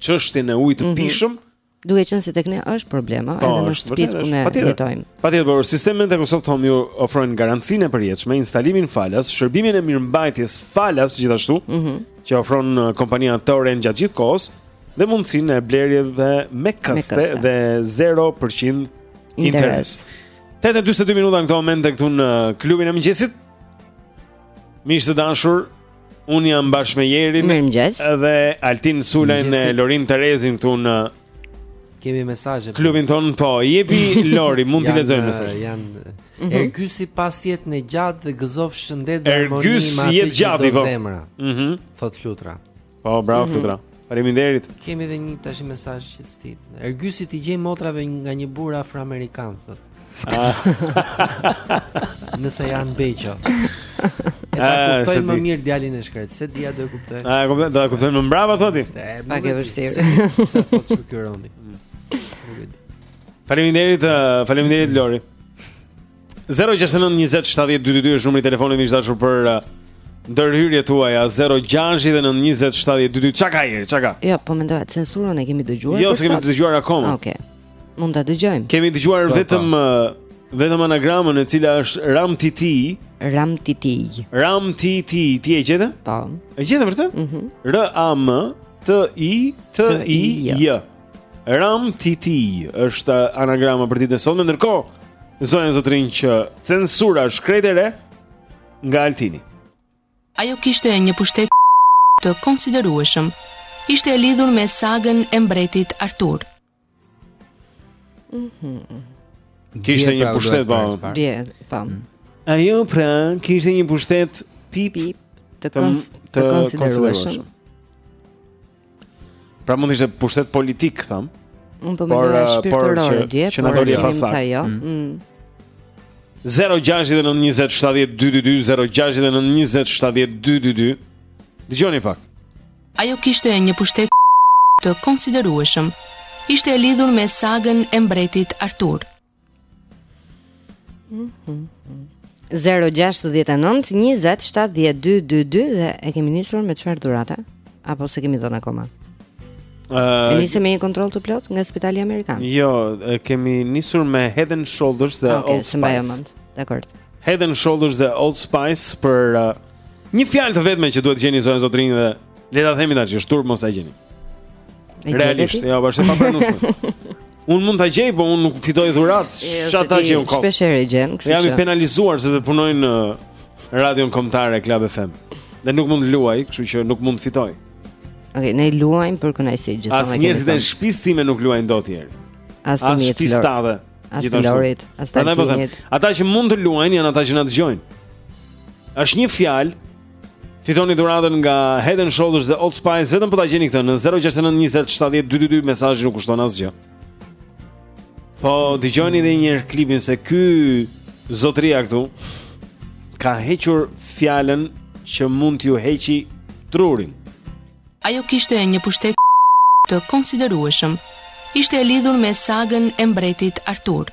çështjen e ujit të mhm. pijshëm, mm -hmm. Duke qenë se tek ne është problem po, edhe në shtëpitë ku ne jetojmë. Patjetër, por sistemet EcoSoft Home ju ofrojnë garancinë e përjetshme, instalimin falas, shërbimin e mirëmbajtjes falas gjithashtu, mm -hmm. që ofron uh, kompania Teoren gjatë gjithë kohës dhe mundësinë e blerjeve me këste dhe 0% interes. 8:42 minuta në këtë moment këtu në klubin e mëngjesit. Miq të dashur, Unë jam bashkë me Jerin Mirëmëngjes. Dhe Altin Sulajn e Lorin Terezin këtu në Kemi mesazhe. Po. Klubin ton po, jepi Lori, mund t'i lexojmë mesazhet. Janë mm -hmm. Ergysi pastë jetën e gjatë dhe gëzoftë shëndet dhe harmoni me atë që do po. zemra. Mhm. Mm Thotë Flutra. Po, bravo mm -hmm. Flutra. Faleminderit. Kemi edhe një tash mesazh që sti. Ergysi t'i gjejë motrave nga një burrë afroamerikan thotë. Ah. Nëse janë beqo. E ta ah, kuptojnë më mirë djalin e shkretë, s'e di a do e kuptoj. A ah, e kupton, do e kuptojnë më mbrapa thotë. Pak e vështirë. Sa po të shkironi. Faleminderit, eh, faleminderit Lori. 069 20 70 222 është numri i telefonit miq të dashur për uh, ndërhyrjet tuaja 069 20 70 222 çka ka Jeri çka ka Jo, po mendoja censurën e kemi dëgjuar. Jo, për s'kemi sot? dëgjuar akoma. Okej. Mund ta dëgjojmë. Kemi dëgjuar Po, po. vetëm uh, vetëm anagramën e cila është Ram Titi, Ram Titij. Ram Titi, ti e gjete? Po. E gjete vërtet? Mhm. R A M T I T I J. Ram Titij është anagrama për ditën e sotme, ndërkohë zonja zotërinj censura shkruar nga Altini. Ajo kishte një pushtet të konsiderueshëm. Ishte e lidhur me sagën e mbretit Artur. Mhm. Kishte një pra, pushtet pa. Po. Dje, pa. Po. Mm. Ajo pra kishte një pushtet pip të të konsiderueshëm. Pra mund të ishte pushtet politik, thamë. Unë po mendoj eh, shpirtëror dje, që na doli pas sa jo. 069207222 Dëgjoni pak. Ajo kishte një pushtet të konsiderueshëm. Ishte e lidhur me sagën e mbretit Artur. 0-6-19-27-12-22 Dhe e kemi nisur me çfarë dhurate Apo s'e kemi thënë akoma Uh, e nisëm me një kontroll të plot nga Spitali Amerikan. Jo, e kemi nisur me Head and Shoulders dhe okay, Old Spice. Dakord. Head and Shoulders dhe Old Spice për uh, një fjalë të vetme që duhet të gjeni zonja zotërinj dhe le ta themi tash, është turp mos e gjeni. Realisht, jo, është e papranueshme. Unë mund ta gjej, po unë nuk fitoj dhuratë. Çfarë ta gjej unë? Shpesh herë e gjen, kështu që. Jam i penalizuar sepse punoj në Radion Kombëtare Club FM. Dhe nuk mund të luaj, kështu që nuk mund të fitoj. Okej, okay, ne luajmë për kënaqësi gjithmonë. As njerëzit e shtëpisë time nuk luajnë dot, Jeri. As të mitë. As shtëpisave. As të Lorit, as të Tinit. Ata që mund të luajnë janë ata që na dëgjojnë. Është një fjalë Fitoni dhuratën nga Head and Shoulders dhe Old Spice vetëm po ta gjeni këtë në 069 20 70 222 mesazhi nuk kushton asgjë. Po dëgjoni edhe një herë klipin se ky zotria këtu ka hequr fjalën që mund t'ju heqi trurin. Ajo kishte një pushtet të konsiderueshëm. Ishte e lidhur me sagën e mbretit Artur.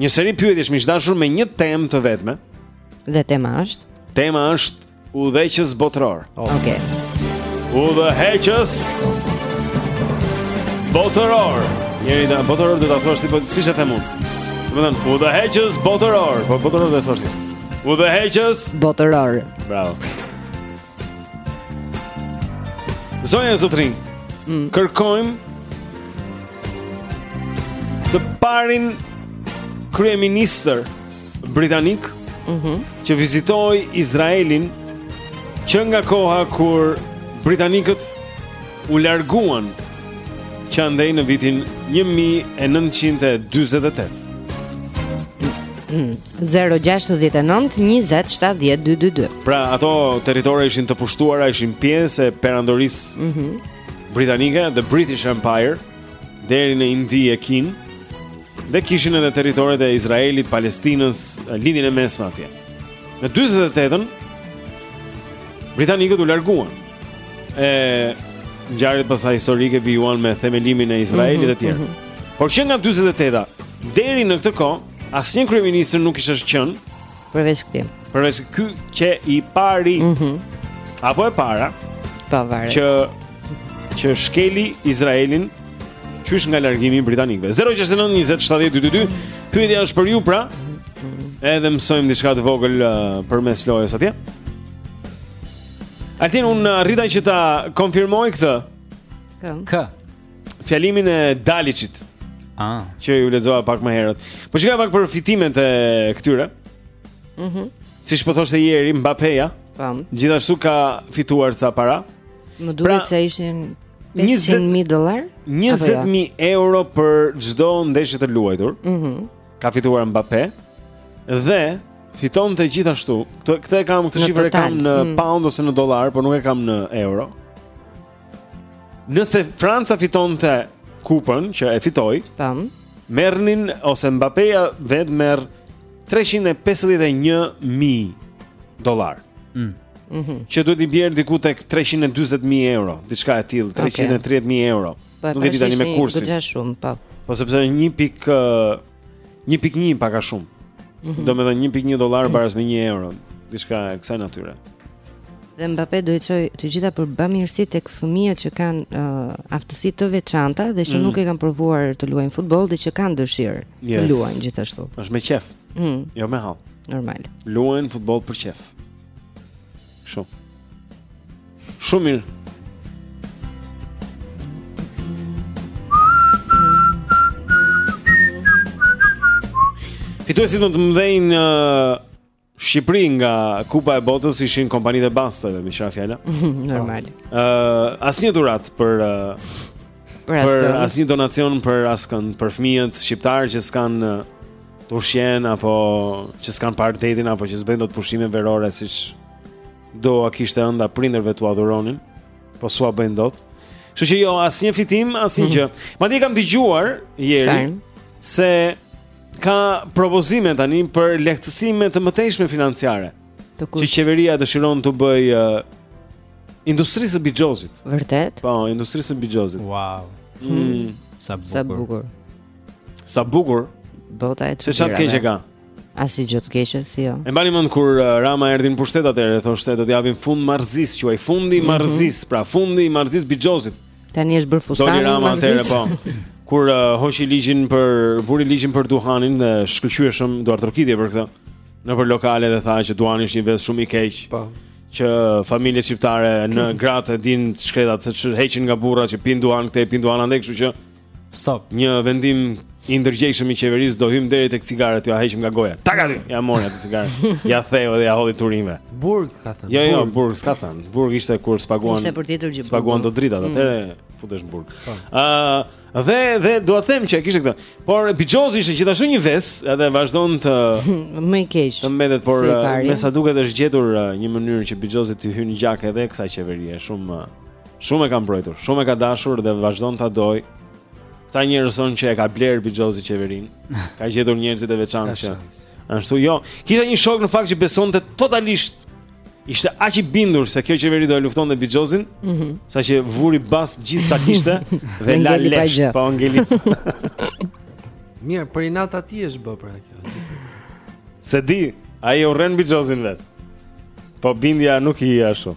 Një seri pyetjesh miq të dashur me një temë të vetme. Dhe tema është? Tema është udhëheqës botëror. Oh. Okej. Okay. Udhëheqës botëror. Njëri da botëror do ta thosh ti po siç e them unë. Domethënë udhëheqës botëror, po botëror do të thosh ti. Udhëheqës botëror. Bravo. Zonja zotërinj, mm. kërkojmë të parin kryeministër britanik mm -hmm. që vizitoi Izraelin që nga koha kur britanikët u larguan që andej në vitin 1948. Mm, Zero gjashtëdhjetë e nëntë njëzet shtatëdhjetë dy dy dy. Pra ato territore ishin të pushtuara, ishin pjesë e perandorisë mm -hmm. britanike, The British Empire, deri në Indi e Kinë. Dhe kishin edhe territoret e Izraelit, Palestinës, Lindjen e Mesme atje. Në 48-ën britanikët u larguan. E ngjarjet pastaj historike vijuan me themelimin e Izraelit mm -hmm, etj. Mm -hmm. Por që nga 48-a deri në këtë kohë Asnjë kryeministër nuk kishte qenë. Përveç këtij. Përveç ky qe i pari. Mhm. Mm apo e para? Pa varet. Që që shkeli Izraelin qysh nga largimi i britanikëve. 069 20 70 222. Pyetja është për ju pra. Edhe mësojmë diçka të vogël uh, përmes lojës atje. Altin unë uh, arrita që ta konfirmoj këtë. Kë? Kë? fjalimin e Daliçit. Ah, që ju lexova pak më herët. Po shikoj pak për fitimet e këtyre. Mhm. Mm Siç po thoshte ieri Mbappéja. Pam. Gjithashtu ka fituar ca para. Më duket pra, se ishin 500.000 dollar, 20.000 jo? euro për çdo ndeshje të luajtur. Mhm. Mm ka fituar Mbappé dhe fitonte gjithashtu. Këtë këtë e kam këtë shifër e kam në mm. pound ose në dollar, por nuk e kam në euro. Nëse Franca fitonte kupën që e fitoi, tam, merrnin ose Mbappéja vetë merr 351 mijë dollar. Mm. Mm -hmm. Që duhet t'i bjerë diku tek 340 mijë euro, diçka e tillë, 330 mijë okay. euro. Po, Nuk e di tani me kursin. Do të jesh shumë, po. Po sepse 1. 1.1 pak a shumë. Mm -hmm. Domethënë 1.1 dollar baraz me 1 euro, diçka e kësaj natyre. Dhe Mbappe do i çojë të gjitha për bamirësi tek fëmijët që kanë uh, aftësi të veçanta dhe që mm. nuk e kanë provuar të luajnë futboll dhe që kanë dëshirë yes. të luajnë gjithashtu. Është me qejf. Mm. Jo me hall. Normal. Luajnë futboll për qejf. Shumë. Shumë mirë. Fituesit më të mëdhenj në Shqipëri nga Kupa e Botës ishin kompanitë e basteve, meqë ra fjala. Normal. Ëh, uh, asnjë dhuratë për uh, për asnjë donacion për askënd, për fëmijët shqiptarë që s'kanë uh, turshien apo që s'kan parë detin apo që s'bëjnë dot pushime verore siç do a kishte ënda prindërve t'u adhuronin, po s'ua bëjnë dot. Kështu që jo asnjë fitim, asnjë mhm. gjë. Mm -hmm. Madje kam dëgjuar Eri se ka propozime tani për lehtësime të mëtejshme financiare. Të kush? Që qeveria dëshiron t'i bëjë uh, industrisë së bixhozit. Vërtet? Po, industrisë së bixhozit. Wow. Mm. Sa bukur. Sa bukur. Sa bukur. Bota e çfarë? Se ça të keqe e ka. Asnjë gjë të keqe si jo. E mbani mend kur uh, Rama erdhi në pushtet atëherë, thoshte do të japim fund marrëzisë, quhej fundi i mhm. marrëzisë, pra fundi i marrëzisë bixhozit. Tani është bërë fustani i marrëzisë. Po. Kur uh, hoqi ligjin për vuri ligjin për duhanin dhe shkëlqyeshëm duartrokitje për këtë. Nëpër lokale dhe tha që duhani është një ves shumë i keq. Po. Që familjet shqiptare në gratë e dinë të shkretat se ç'heqin nga burra që pinë duhan këtej pinë duhan andej, kështu që Stop. Një vendim i ndërgjegjshëm i qeverisë do hyjmë deri tek cigaret, ia heqim nga goja. Tak aty. Ia mori ato cigaret. Ia theu dhe ia hodhi turinve. Burg ka thënë. Jo, jo, burg s'ka thënë. Burg ishte kur s'paguan. Ishte për tjetër gjë. S'paguan dot dritat, mm. atëre futesh në burg. Ëh, po. uh, dhe dhe dua të them që kishte këtë. Por bixhozi ishte gjithashtu një ves, edhe vazhdon të më i keq. Të mbetet por me sa duket është gjetur një mënyrë që bixhozi të hyjë në gjak edhe kësaj qeverie, shumë Shumë e ka mbrojtur, shumë e ka dashur dhe vazhdon ta dojë. Ca njerëz thonë që e ka blerë bixhozi qeverinë. Ka gjetur njerëz të veçantë që. Ashtu jo. Kisha një shok në fakt që besonte totalisht ishte aq i bindur se kjo qeveri do e luftonte bixhozin, mm -hmm. saqë vuri bast gjithë çka kishte dhe la lesh pa po, ngeli. Mirë, për inat të atij është bërë pra ajo. S'e di, ai urren bixhozin vetë. Po bindja nuk i ashtu.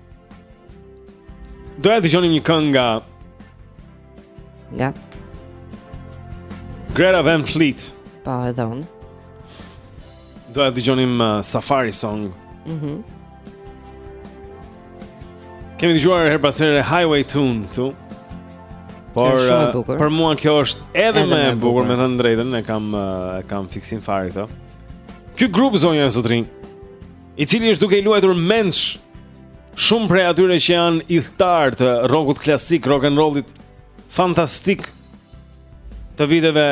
Doja të dëgjonim një këngë nga Nga Greta Van Fleet. Po, edhe unë. Doja të dëgjonim uh, Safari Song. Mhm. Mm Kemi dëgjuar herë pas here Highway Tune këtu. Por uh, për mua kjo është edhe, edhe më e bukur, me thënë të drejtën, e kam uh, e kam fiksim fare këtë. Ky grup zonja e zotërinj. i cili është duke i luajtur mendsh shumë prej atyre që janë ithtarë të rockut klasik, rock and rollit fantastik të viteve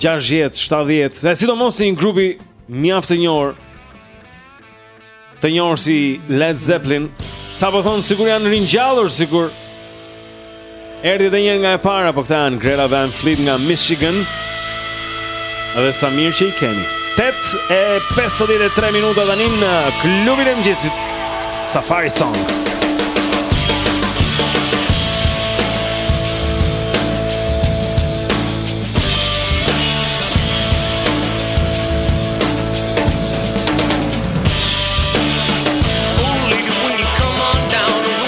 60, 70, dhe sidomos të një grupi mjaft të njohur të njohur si Led Zeppelin, sa po thonë sikur janë ringjallur sikur Erdi dhe njëherë nga e para, po këta janë Greta Van Fleet nga Michigan Dhe sa mirë që i kemi 8 e 53 minuta tani në klubin e mëngjesit Safari Song Safari Song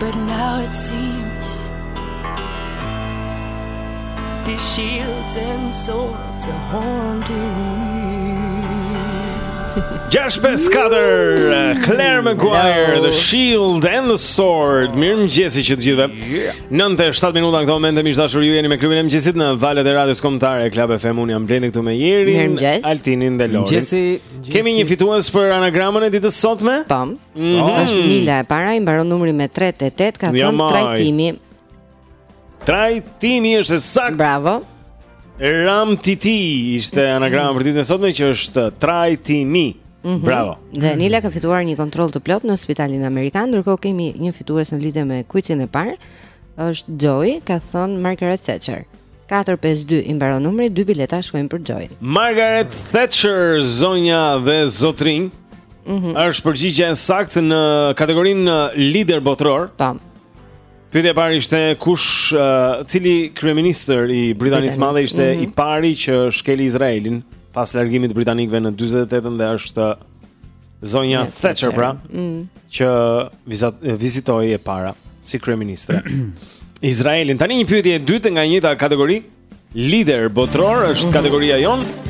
But now it seems These shields and swords are haunting me Gjashtë pesë katër Claire Maguire The shield and the sword Mirëmëngjes miq të gjithëve yeah. 9 e 7 minuta në këto momente miq të dashur ju jeni me klubin e mëngjesit Në valët e radios kombëtare Club FM unë jam Blendi këtu me Jerin Mirëmëngjes Altinin dhe Lorin Mëngjesi Kemi një fitues për anagramën e ditës sotme Pam Mm -hmm. Është Nila e para i mbaron numri me 38 ka jo, thënë trajtimi. Trajtimi është saktë. Bravo. Ram Titi ishte anagrama për ditën e sotme që është trajtimi. Mm -hmm. Bravo. Dhe Nila ka fituar një kontroll të plotë në Spitalin Amerikan, ndërkohë kemi një fitues në lidhje me kuizin e parë. Është Joy, ka thënë Margaret Thatcher. 452 i mbaron numri, dy bileta shkojnë për Join. Margaret Thatcher, zonja dhe zotërinj. Mm -hmm. Është përgjigja e saktë në kategorinë uh, lider botëror. Tam. Pyetja e parë ishte kush, uh, cili kryeministër i Britanisë së Madhe ishte mm -hmm. i pari që shkeli Izraelin pas largimit të britanikëve në 48-ën dhe është Zonja Thatcher pra, mm. që vizat, vizitoi e para si kryeministre. Izraelin. Tani një pyetje e dytë nga e njëjta kategori. Lider botëror është mhm. kategoria jonë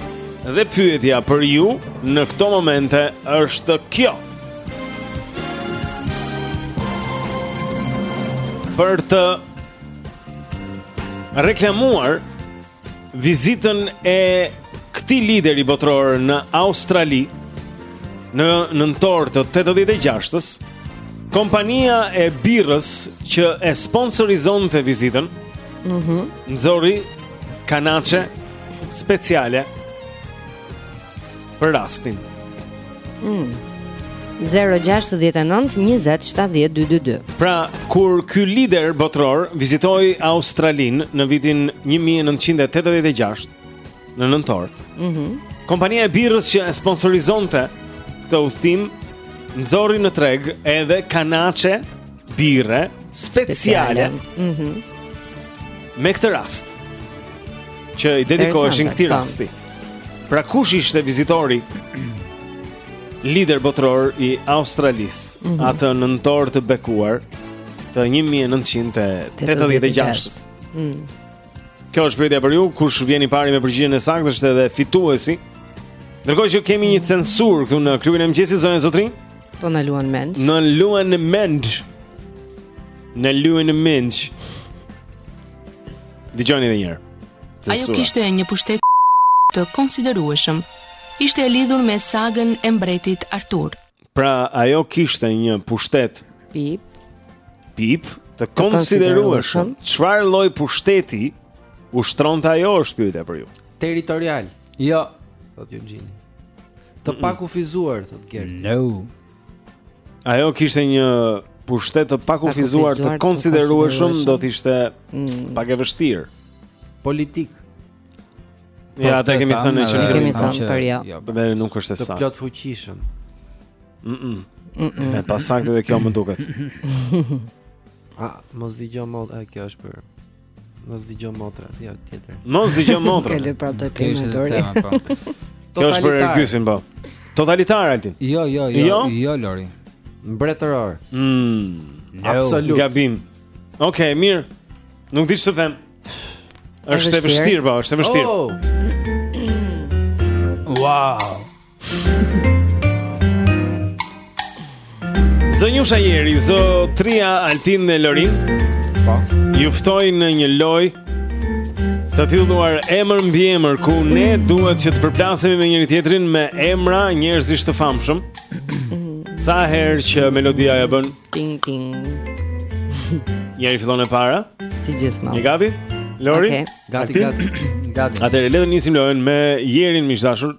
dhe pyetja për ju në këto momente është kjo. Për të reklamuar vizitën e këtij lideri botëror në Australi në nëntor të 86-s, kompania e birrës që e sponsorizonte vizitën, mhm, mm nxori kanaçe speciale për rastin. Mm. 0-6-9-20-7-12-2 Pra, kur ky lider botëror vizitoi Australinë në vitin 1986, në nëntor, mm -hmm. kompania e birrës që e sponsorizonte këtë udhëtim, nxori në treg edhe kanaçe birre speciale, speciale. Mm -hmm. me këtë rast, që i dedikoheshin këtij rasti. Pra kush ishte vizitori lider botëror i Australisë mm -hmm. atë nëntor të bekuar të 1986. Mm. Kjo është pyetja për ju, kush vjen i pari me përgjigjen e saktë është edhe fituesi. Ndërkohë që kemi një censur këtu në klubin e mëngjesit zonja zotërinj. Po na luan mend. Na luan mend. Na luan mend. Dëgjoni edhe një herë. Ajo kishte një pushtet të konsiderueshëm. Ishte e lidhur me sagën e mbretit Artur. Pra, ajo kishte një pushtet pip pip të konsiderueshëm. Çfarë lloj pushteti ushtronte ajo është pyetja për ju? Territorial. Jo, thotë Eugene. Të pakufizuar, thotë Gert. No. Ajo kishte një pushtet të pakufizuar të konsiderueshëm do të ishte mm. pak e vështirë. Politik. Ja, po, e kemi thënë që kemi thënë për jo. jo po. Dhe nuk është e saktë. Të plotfuqishëm. Mhm. Mm e pasaktë dhe kjo më duket. A, mos dëgjoj më, kjo është për Mos dëgjo motra, jo tjetër. Mos dëgjo motra. Kele pra të të kemi dorë. Kjo është për Ergysin po. Totalitar Altin. Jo, jo, jo, jo, jo Lori. Mbretëror. Mm. No. Absolut. Gabim. Okej, okay, mirë. Nuk di ç'të them. Është e vështirë, po, është e vështirë. Oh. Wow. Zonjusha Jeri, Zotëria Altin dhe Lori Po Ju ftoj në një lojë Të titulluar emër mbi emër Ku ne duhet që të përplasemi me njëri-tjetrin Me emra njerëzish të famshëm Sa herë që melodia e bën Ting, ting Jeri fillon e para Si gjithmonë gati? Lori? Okay. Gati, gati Gati Atëherë, le të nisim lojën me Jerin miq të dashur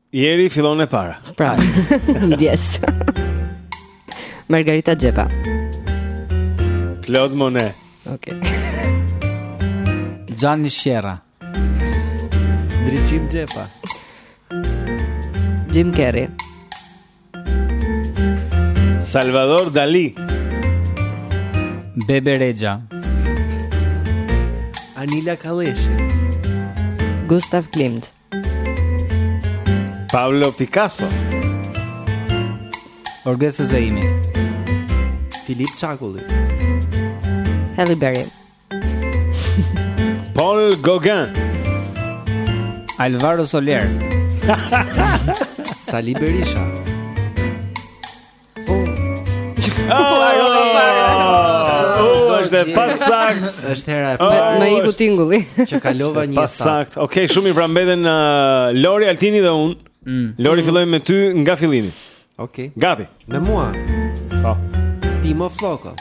Jeri fillon e para. Pra. Ndjes. Margarita Xhepa. Claude Monet. Okej. Okay. Gianni Sierra. Ndriçim Xhepa. Jim Carrey. Salvador Dali. Bebe Rexha. Anila Kalleshi. Gustav Klimt. Pablo Picasso Orgese Zeimi Filip Qakulli Halle Berry Paul Gauguin Alvaro Soler Sali Berisha Është e pasaktë. Është hera e parë. Më iku tingulli. Që kalova një pas. Pasaktë. Okej, shumë mirë pra mbeten uh, Lori Altini dhe unë. Mm. Lori mm. fillojmë me ty nga fillimi. Okej. Gati. Me mua. Po. Timo Flloko.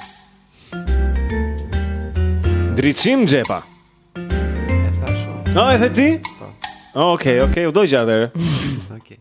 Ndriçim Xhepa. E thashë. No, e the ti? Po. Okej, okej, u dogj atëherë. Okej.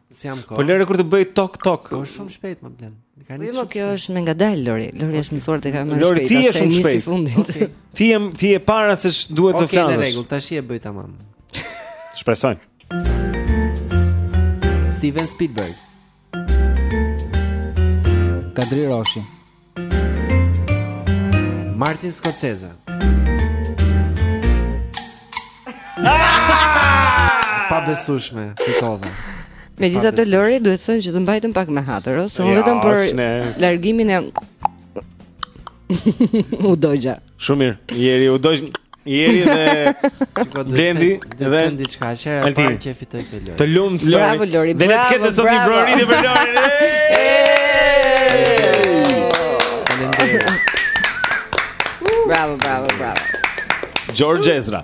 S'jam kohë. Po lëre kur të bëj tok tok. Po shumë shpejt më blen. Ka një shumë. Kjo është më ngadalë Lori. Lori është mësuar të ka më shpejt. Lori ti je shumë shpejt. Okej. Ti je ti je para se duhet të flasësh. Okej, në rregull, tash e bëj tamam. Shpresoj. Steven Spielberg. Kadri Roshi. Martin Scorsese. E pabesueshme fitova. Megjithatë Lori duhet thënë që të mbajtëm pak me hatër Së më vetëm për largimin e U dojgja Shumë mirë. Jeri u doj Jeri dhe Blendi dhe diçka që hera parë që fitoi këtë lojë. Të lumtë Lori. Bravo Lori. Dhe ne kemi të thotë Lori dhe Lori. Bravo, bravo, bravo. George Ezra.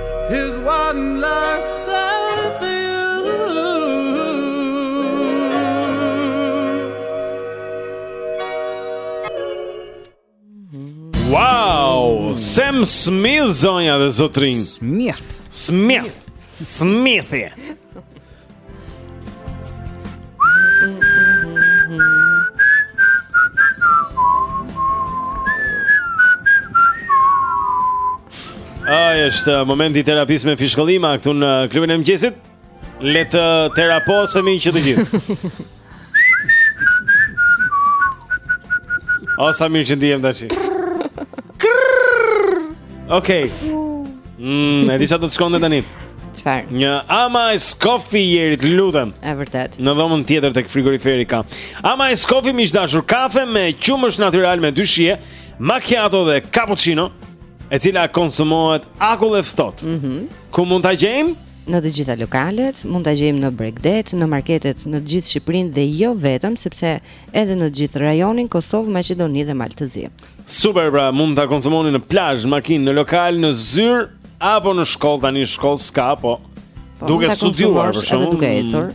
Wow, Sam Smith zonja dhe zotërinj. Smith. Smith. Smith. Ai është uh, momenti i terapisë me fishkëllima këtu në klubin e mëngjesit. Le të teraposemi që të gjithë. O, sa mirë që ndihem tashi Okej mm, E di sa do të shkonte tani Çfarë? Një AMA Ice Coffee Jeri, të lutem E vërtetë Në dhomën tjetër tek frigoriferi ka AMA Ice Coffee miq të dashur kafe me qumësh natyral me dy shije Macchiato dhe cappuccino E cila konsumohet akull e ftohtë mm -hmm. Ku mund ta gjejmë? në të gjitha lokalet, mund ta gjejmë në bregdet, në marketet në të gjithë Shqipërinë dhe jo vetëm, sepse edhe në të gjithë rajonin Kosovë, Maqedoni dhe Mal të Zi. Super, pra mund ta konsumoni në plazh, në makinë, në lokal, në zyrë apo në shkollë, tani shkollë s'ka, po. po duke studiuar për shkak duke ecur.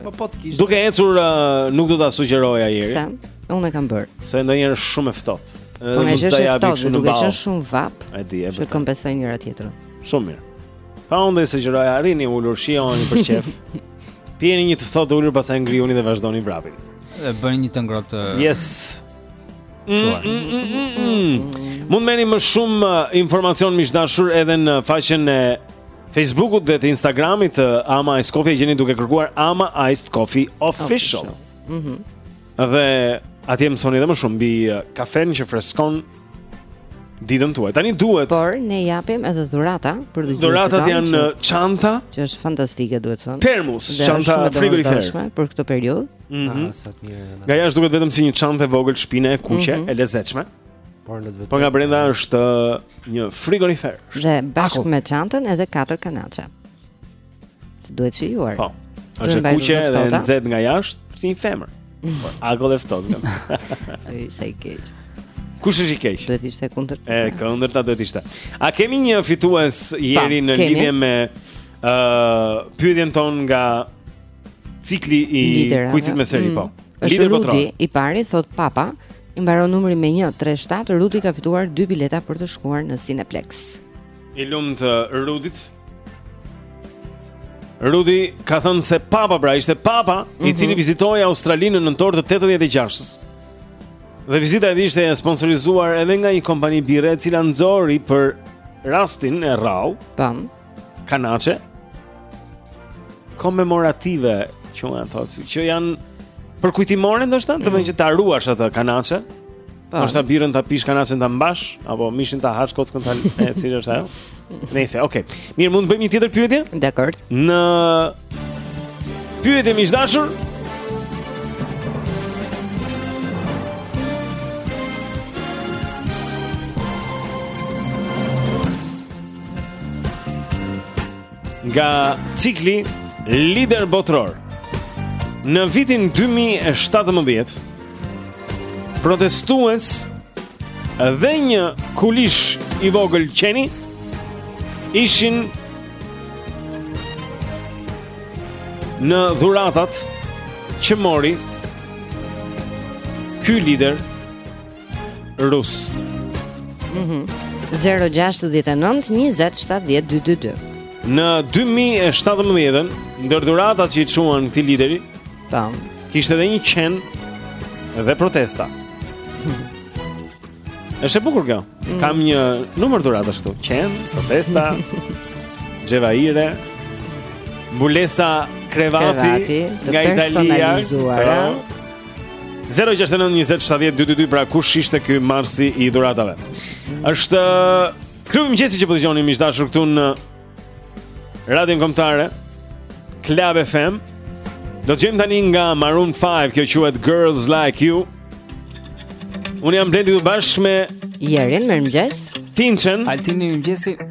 Po po të kish. Duke ecur uh, nuk do ta sugjeroja Jeri. Pse? Unë e kam bërë. Se ndonjëherë shumë e ftohtë. Po le të jetë e ftohtë, duke qenë shumë vapë. E di, e bëj. Që kompensojnë njëra tjetrën. Shumë mirë. Po unë do sugjeroja rrini ulur, shijojeni për qejf Pijeni një të ftohtë ulur, pastaj ngrihuni dhe vazhdoni vrapin Dhe bëni një të ngrohtë... Yes mm, mm, mm, Mund të merrni më shumë uh, informacion miq të dashur edhe në faqen e Facebookut dhe të Instagramit të uh, Ama Ice Coffee Gjeni duke kërkuar Ama Ice Coffee Official, Official. Mm -hmm. Dhe atje mësoni edhe më shumë mbi uh, kafen që freskon ditën tuaj. Tani duhet Por ne japim edhe dhurata për dëgjuesit. Dhuratat janë çanta, që është fantastike duhet thënë. Termos, çanta frigoriferë për këtë periudhë. Mhm. Mm ah, sa të mirë. Nga jashtë duket vetëm si një çantë e vogël shpine e kuqe, mm -hmm. e lezetshme. Por në vetë. Po nga brenda është uh, një frigorifer. Dhe bashkë me çantën edhe katër kanaçe. Të duhet shijuar. Po. Është e kuqe dhe e nxehtë nga jashtë, si një femër. Por akull e ftohtë. Ai sa i keq. Kush është i keq? Duhet të ishte e kundërta. E kundërta duhet të ishte. A kemi një fitues Jeri në kemi. lidhje me ë uh, pyetjen tonë nga cikli i kuizit me seri mm. po. Lider botëror. I pari thotë papa, i mbaron numri me 137, Rudi ka fituar dy bileta për të shkuar në Cineplex. I lumtë Rudit. Rudi ka thënë se papa pra ishte papa mm -hmm. i cili mhm. vizitoi Australinë në nëntor të 86-së. Dhe vizita e tij ishte e sponsorizuar edhe nga një kompani birre e cila nxori për rastin e rrallë. Tam. Kanaçe. Komemorative, që janë ato, që janë përkujtimore ndoshta, mm -hmm. domethënë që ta ruash atë kanaçe. Po. Është ta birrën ta pish kanaçen ta mbash apo mishin ta hash kockën ta e si është ajo? Nëse, okay. Mirë, mund të bëjmë një tjetër pyetje? Dakord. Një pyetje miq të dashur. Nga cikli lider botëror. Në vitin 2017 protestues dhe një këlysh i vogël qeni ishin ndër dhuratat që mori ky lider Rus. Mhm. Mm 069 20 70 222. Në 2017-ën, ndër dhuratat që i çuan këtij lideri, tam, po. kishte edhe një qen dhe protesta. Është e bukur kjo. Mm. Kam një numër dhuratash këtu. Qen, protesta, xhevahire, mbulesa krevati, krevati nga Italia, personalizuar. Po. 069 20 70 222 pra kush ishte ky marrësi i dhuratave. Është kryemëngjesi që po dëgjoni miq të dashur këtu në Radion Kombëtare Club FM. Do të dëgjojmë tani nga Maroon 5, kjo quhet Girls Like You. Unë jam Blendi së bashku me Jerin, mirëmëngjes Tinqen Altini, mirë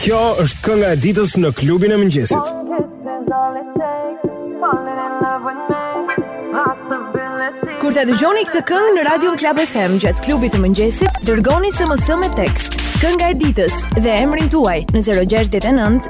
Kjo është kënga e ditës në klubin e mëngjesit. Kur ta dëgjoni këtë këngë në Radio në Klab FM gjatë klubit të mëngjesit, dërgoni SMS me tekst. Kënga e ditës dhe emrin tuaj në 069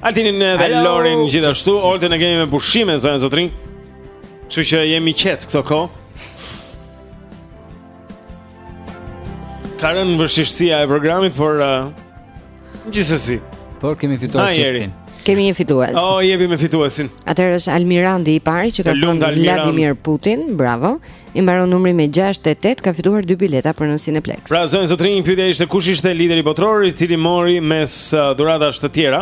Altinin dhe Lorin gjithashtu, Oltën e kemi me pushime zonja zotërinj. Kështu që jemi qetë këto kohë. Ka rënë vështirësia e programit, por uh, gjithsesi. Por kemi fituar qetësinë. Kemi një fitues. Oh, jepi me fituesin. Atëherë është Almirandi i parë që ka thënë Vladimir Putin, bravo. I mbaron numri me 688 ka fituar dy bileta për në Cineplex. Pra zonja zotërinj, pyetja ishte kush ishte lideri botëror i cili mori mes uh, dhuratash të tjera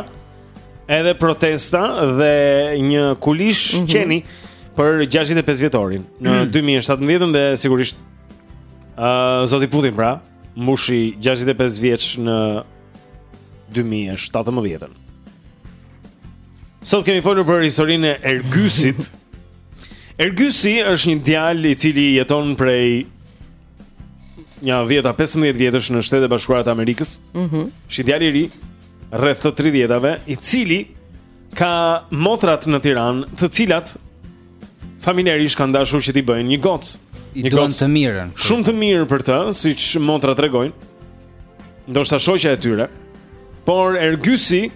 edhe protesta dhe një këlysh mm -hmm. qeni për 65 vjetorin në mm -hmm. 2017 dhe sigurisht uh, zoti Putin pra mbushi 65 vjeç në 2017. Sot kemi folur për historinë e Ergysit. Ergysi është një djalë i cili jeton prej nja 10-15 vjetësh në Shtetet e Bashkuara të Amerikës. Mhm. Mm është djalë i ri rreth të 30-tave, i cili ka motrat në Tiranë, të cilat familjarisht kanë dashur që t'i bëjnë një gocë. I duan të mirën. Shumë të mirë për të, siç motrat tregojnë. Ndoshta shoqja e tyre. Por Ergysi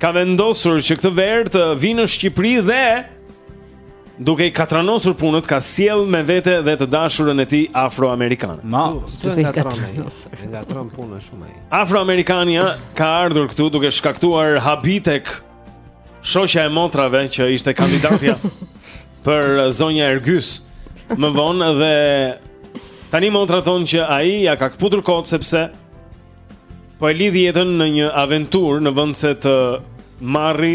ka vendosur që këtë verë të vijë në Shqipëri dhe duke i katranosur punët ka sjellë me vete dhe të dashurën e tij afroamerikane. Ma, do të katranon. E ngatërron punën shumë ai. Afroamerikania ka ardhur këtu duke shkaktuar habi tek shoqja e motrave që ishte kandidatja. për zonja Ergys më vonë dhe tani motrat thonë që ai ja ka këputur kot sepse po e lidh jetën në një aventurë në vend se të marrë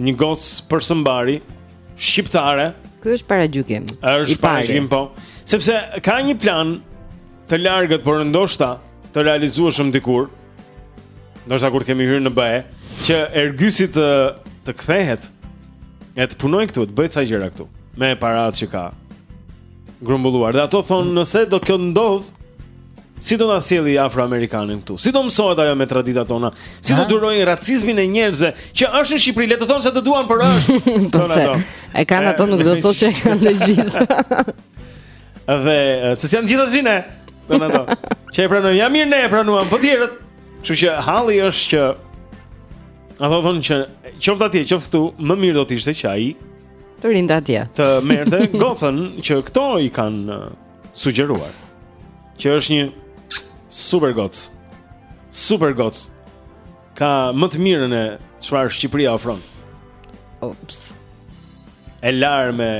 një gocë për së mbari shqiptare. Ky është paragjykim. Është paragjykim po. Sepse ka një plan të largët, por ndoshta të realizueshëm dikur. Ndoshta kur të kemi hyrë në BE, që Ergysi të të kthehet E të punojë këtu, të bëjë ca gjëra këtu Me paratë që ka Grumbulluar Dhe ato thonë nëse do kjo të ndodhë Si do na e sjellë afroamerikanen këtu Si do mësohet ajo me traditat tona Si do durojë racizmin e njerëzve Që është në Shqipëri, le të thonë që të duan por është po E kanë ato nuk do të thotë që e kanë të gjithë Dhe se s'janë të gjithë si ne thonë ato Që e pranojnë, ja mirë ne e pranuam, po tjerët Kështu që halli është që Ato thonë që qoftë atje, qoftë këtu, më mirë do të ishte që ai të rrinte atje. Të merrte gocën që këto i kanë uh, sugjeruar. Që është një super gocë. Super gocë. Ka më të mirën e çfarë Shqipëria ofron. Ops. E larë me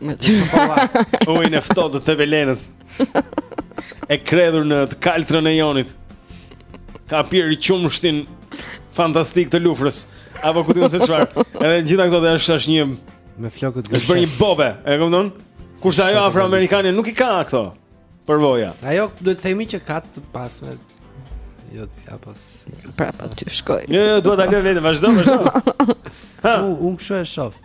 Me të qëpëllat Ujin e ftohtë të Tepelenës E kredhur në të kaltrën e Jonit Ka pirë qumështin Fantastik të Lufrës Apo ku di unë se çfarë Edhe të gjitha këto dhe është është një Me flokët gëshë është bërë një bobe E kupton Kurse ajo afroamerikania nuk i ka këto Përvoja Ajo duhet të themi që ka të pasme Jo të ja pas Prapa të shkoj Një, jo, jo, duhet ta lë vetë Vazhdo, vazhdo Unë kështu e shof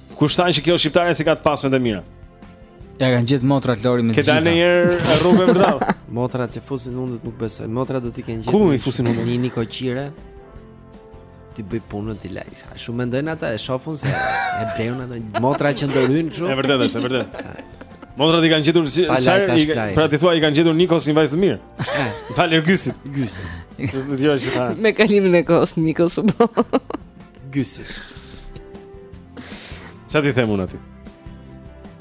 Kush tha që kjo shqiptare s'i ka të pasme të mira? Ia kanë gjetë motrat Lori me të gjitha. Këta në njerë rrugë e vërdallë. motrat që fusin hundët nuk besoj. Motrat do t'i kenë gjetë. Ku i fusin hundët? Një nikoqire. T'i bëjë punën t'i lajë. A shumë mendojnë ata e shofun se e bleun ata motra që ndërhyjnë kështu. Është vërtet, është vërtet. Motrat i kanë gjetur si çfarë? Pra ti thua i kanë gjetur Nikos një vajzë të mirë. Eh. Falë Gysit. Gysit. Dëgjoj që tha. Me kalimin e kohës Nikos u bë. Gysi. Ça t'i them unë aty?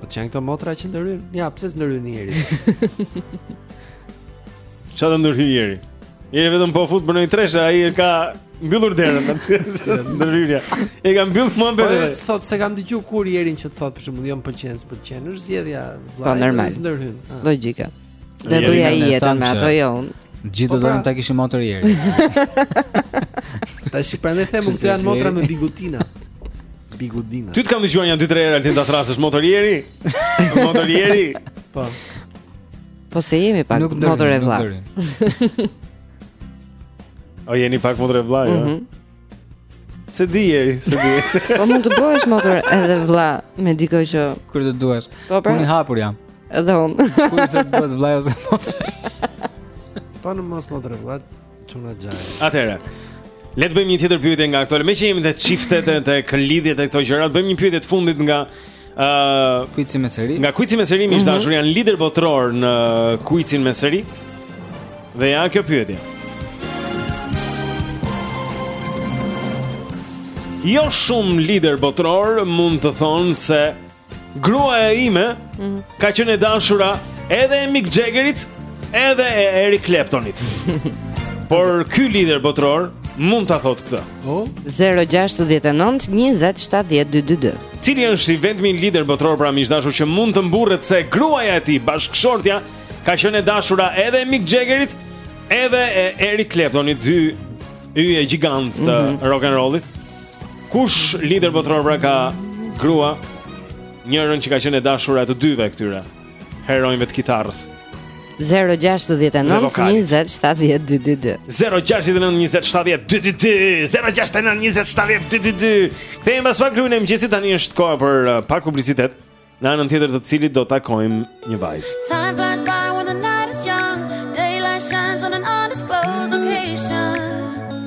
Po ça janë këto motra që ndërhyjnë? Ja, pse s'ndërhyn Jeri? Ça të ndërhyjë Jeri? Jeri vetëm po fut për ndonjë treshe, ai ka mbyllur derën ndërhyrja. E ka mbyllur mua bërë. Po të thot s'e kam dëgju kurrë Jerin që të thotë për shembull jo më pëlqen, s'pëlqen, është zgjedhja e vllait. Po normal. Logjika. Ëh. Do të bëja jetën me ato jo unë. Gjithë do të ta kishim motër Jeri. Tash prandaj them se janë motra me bigutina. Bigutina. Ty të kam dëgjuar nja dy tre herë Altin ta thërrasësh motër Jeri. Motër Jeri. Po. Po se jemi pak motër e vlla. O jeni pak motër e vlla, jo? Mhm. S'e di Jeri, s'e di. Po mund të bëhesh motër edhe vlla me dikë që kur të duash. Po pra. Unë i hapur jam. Edhe unë. Kur të bëhet vlla ose motër. Po në mos motër e vlla, çuna xhaje. Atëhere. Le të bëjmë një tjetër pyetje nga këto. Meqë jemi te çiftet e te lidhjet e këto gjëra, bëjmë një pyetje të fundit nga Uh, kuicin me seri Nga kuicin me seri miq të dashur mm -hmm. janë lider botëror në kuicin me seri Dhe ja kjo pyetje Jo shumë lider botëror mund të thonë se Gruaja ime mm -hmm. ka qenë e dashura edhe e Mick Jaggerit edhe e Eric Claptonit Por ky lider botëror mund ta thotë këtë 069 20 70 222. Cili është i vetmi lider botëror pra miq të dashur që mund të mburret se gruaja e tij, bashkëshortja, ka qenë e dashura edhe e Mick Jaggerit, edhe e Eric Claptonit, dy yje gjigant të rock and rollit. Kush lider botëror pra ka grua njërën që ka qenë e dashura e të dyve këtyre? heronjve të kitarës. 069 20 70 222. Kthehemi pas pak, Klubi i Mëngjesit. Tani është koha për uh, pak publicitet Në anën tjetër të cilit do takojmë një vajz Time flies by when the night is young Daylight shines on an undisclosed location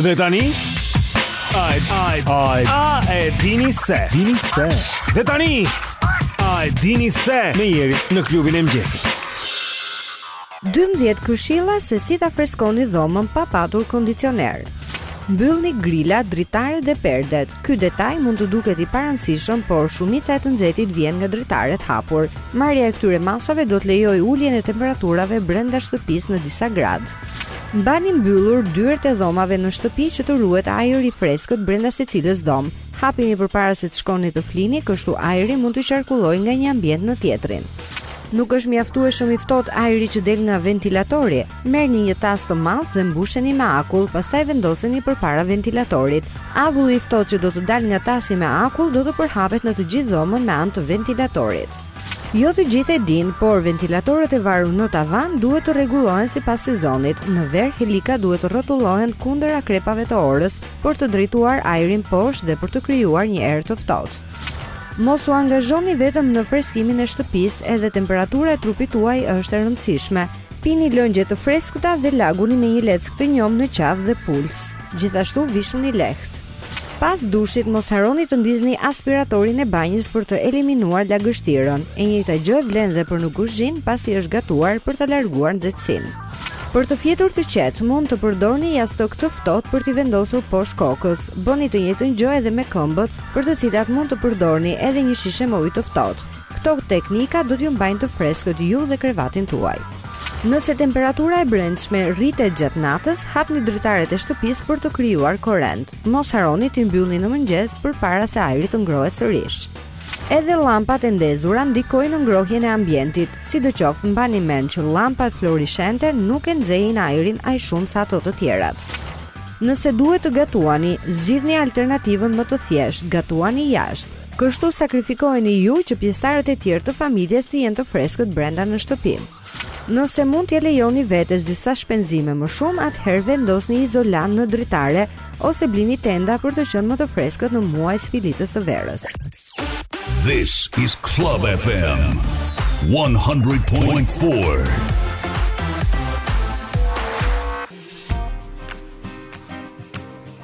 Dhe tani Ai, ai, ai. A e dini se? Dini se. Dhe tani, a e dini se me Jerin në Klubin e Mëngjesit. 12 këshilla se si ta freskoni dhomën pa patur kondicioner. Mbyllni grilat, dritaret dhe perdet. Ky detaj mund të duket i parëndësishëm, por shumica e të nxehtit vjen nga dritaret e hapura. Marrja e këtyre masave do të lejojë uljen e temperaturave brenda shtëpisë në disa gradë. Mbani mbyllur dyert e dhomave në shtëpi që të ruhet ajri i freskët brenda secilës dhomë. Hapini përpara se të shkoni të flini, kështu ajri mund të qarkullojë nga një ambient në tjetrin. Nuk është mjaftueshëm i ftohtë ajri që del nga ventilatori. Merrni një tas të madh dhe mbusheni me akull, pastaj vendoseni përpara ventilatorit. Avulli i ftohtë që do të dalë nga tasi me akull do të përhapet në të gjithë dhomën me anë të ventilatorit. Jo të gjithë e dinë, por ventilatorët e varur në tavan duhet të rregullohen sipas sezonit. Në verë helikat duhet të rrotullohen kundër akrepave të orës për të drejtuar ajrin poshtë dhe për të krijuar një erë të ftohtë. Mos u angazhoni vetëm në freskimin e shtëpisë, edhe temperatura e trupit tuaj është e rëndësishme. Pini lëngje të freskëta dhe laguni me një leckë të njomë në qafë dhe puls. Gjithashtu vishuni lehtë. Pas dushit mos harroni të ndizni aspiratorin e banjës për të eliminuar lagështirën. E njëjta gjë vlen edhe për në kuzhinë pasi është gatuar për ta larguar nxehtësinë. Për të fjetur të qetë, mund të përdorni jastëkë të ftohtë për t'i vendosur poshtë kokës. Bëni të njëjtën gjë edhe me këmbët, për të cilat mund të përdorni edhe një shishe me ujë të ftohtë. Këto teknika do t'ju mbajnë të freskët ju dhe krevatin tuaj. Nëse temperatura e brendshme rritet gjatë natës, hapni dritaret e shtëpisë për të krijuar korrent. Mos harroni t'i mbyllni në mëngjes përpara se ajri të ngrohet sërish. Edhe llampat e ndezura ndikojnë në ngrohjen e ambientit. Sidoqoftë, mbani mend që llampat floreshente nuk e nxejnë ajrin aq shumë sa ato të tjerat. Nëse duhet të gatuani, zgjidhni alternativën më të thjeshtë, gatuani jashtë. Kështu sakrifikoheni ju që pjesëtarët e tjerë të familjes të jenë të freskët brenda në shtëpi. Nëse mund t'ia lejoni vetes disa shpenzime më shumë, atëherë vendosni izolant në dritare ose blini tenda për të qenë më të freskët në muajt sfilitës të verës. This is Club FM 100.4.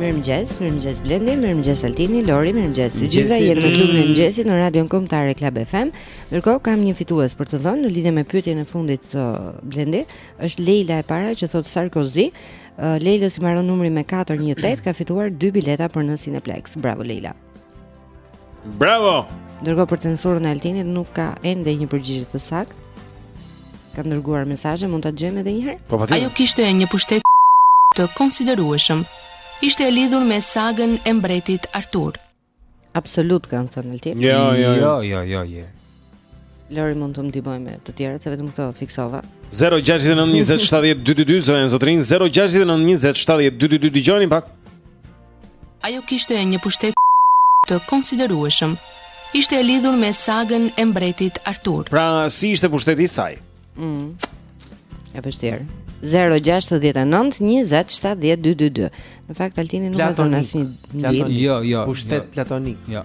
Mirëmëngjes, mirëmëngjes Blendi, mirëmëngjes Altini, Lori, mirëmëngjes të gjithëve. Jemi në klubin e mëngjesit në Radion Kombëtare Club FM. Ndërkohë kam një fitues për të dhënë në lidhje me pyetjen e fundit të uh, Blendi. Është Leila e para që thotë Sarkozy. Uh, Leila që i mbaron numri me 418 ka fituar dy bileta për në Cineplex. Bravo Leila. Bravo. Ndërkohë për censurën e Altinit nuk ka ende një përgjigje të saktë. Kanë dërguar mesazhe, mund ta dëgjojmë edhe një herë? Po patjetër. Ajo kishte një pushtet të konsiderueshëm. Ishte e lidhur me sagën e mbretit Artur. Absolut kanë thënë Altin. Jo, jo, jo, jo, jo, jo. Lori mund të më ndihmojë me të tjerët, se vetëm këto fiksova. 069 20 70 222 zonën zotrin 069 20 70 222 dëgjoni pak. Ajo kishte një pushtet të konsiderueshëm. Ishte e lidhur me sagën e mbretit Artur. Pra, si ishte pushteti i saj? Mm. E vështirë. 069 20 70 222. Në fakt Altini nuk ka dhënë asnjë. Jo, jo. Pushtet jo. platonik. Jo.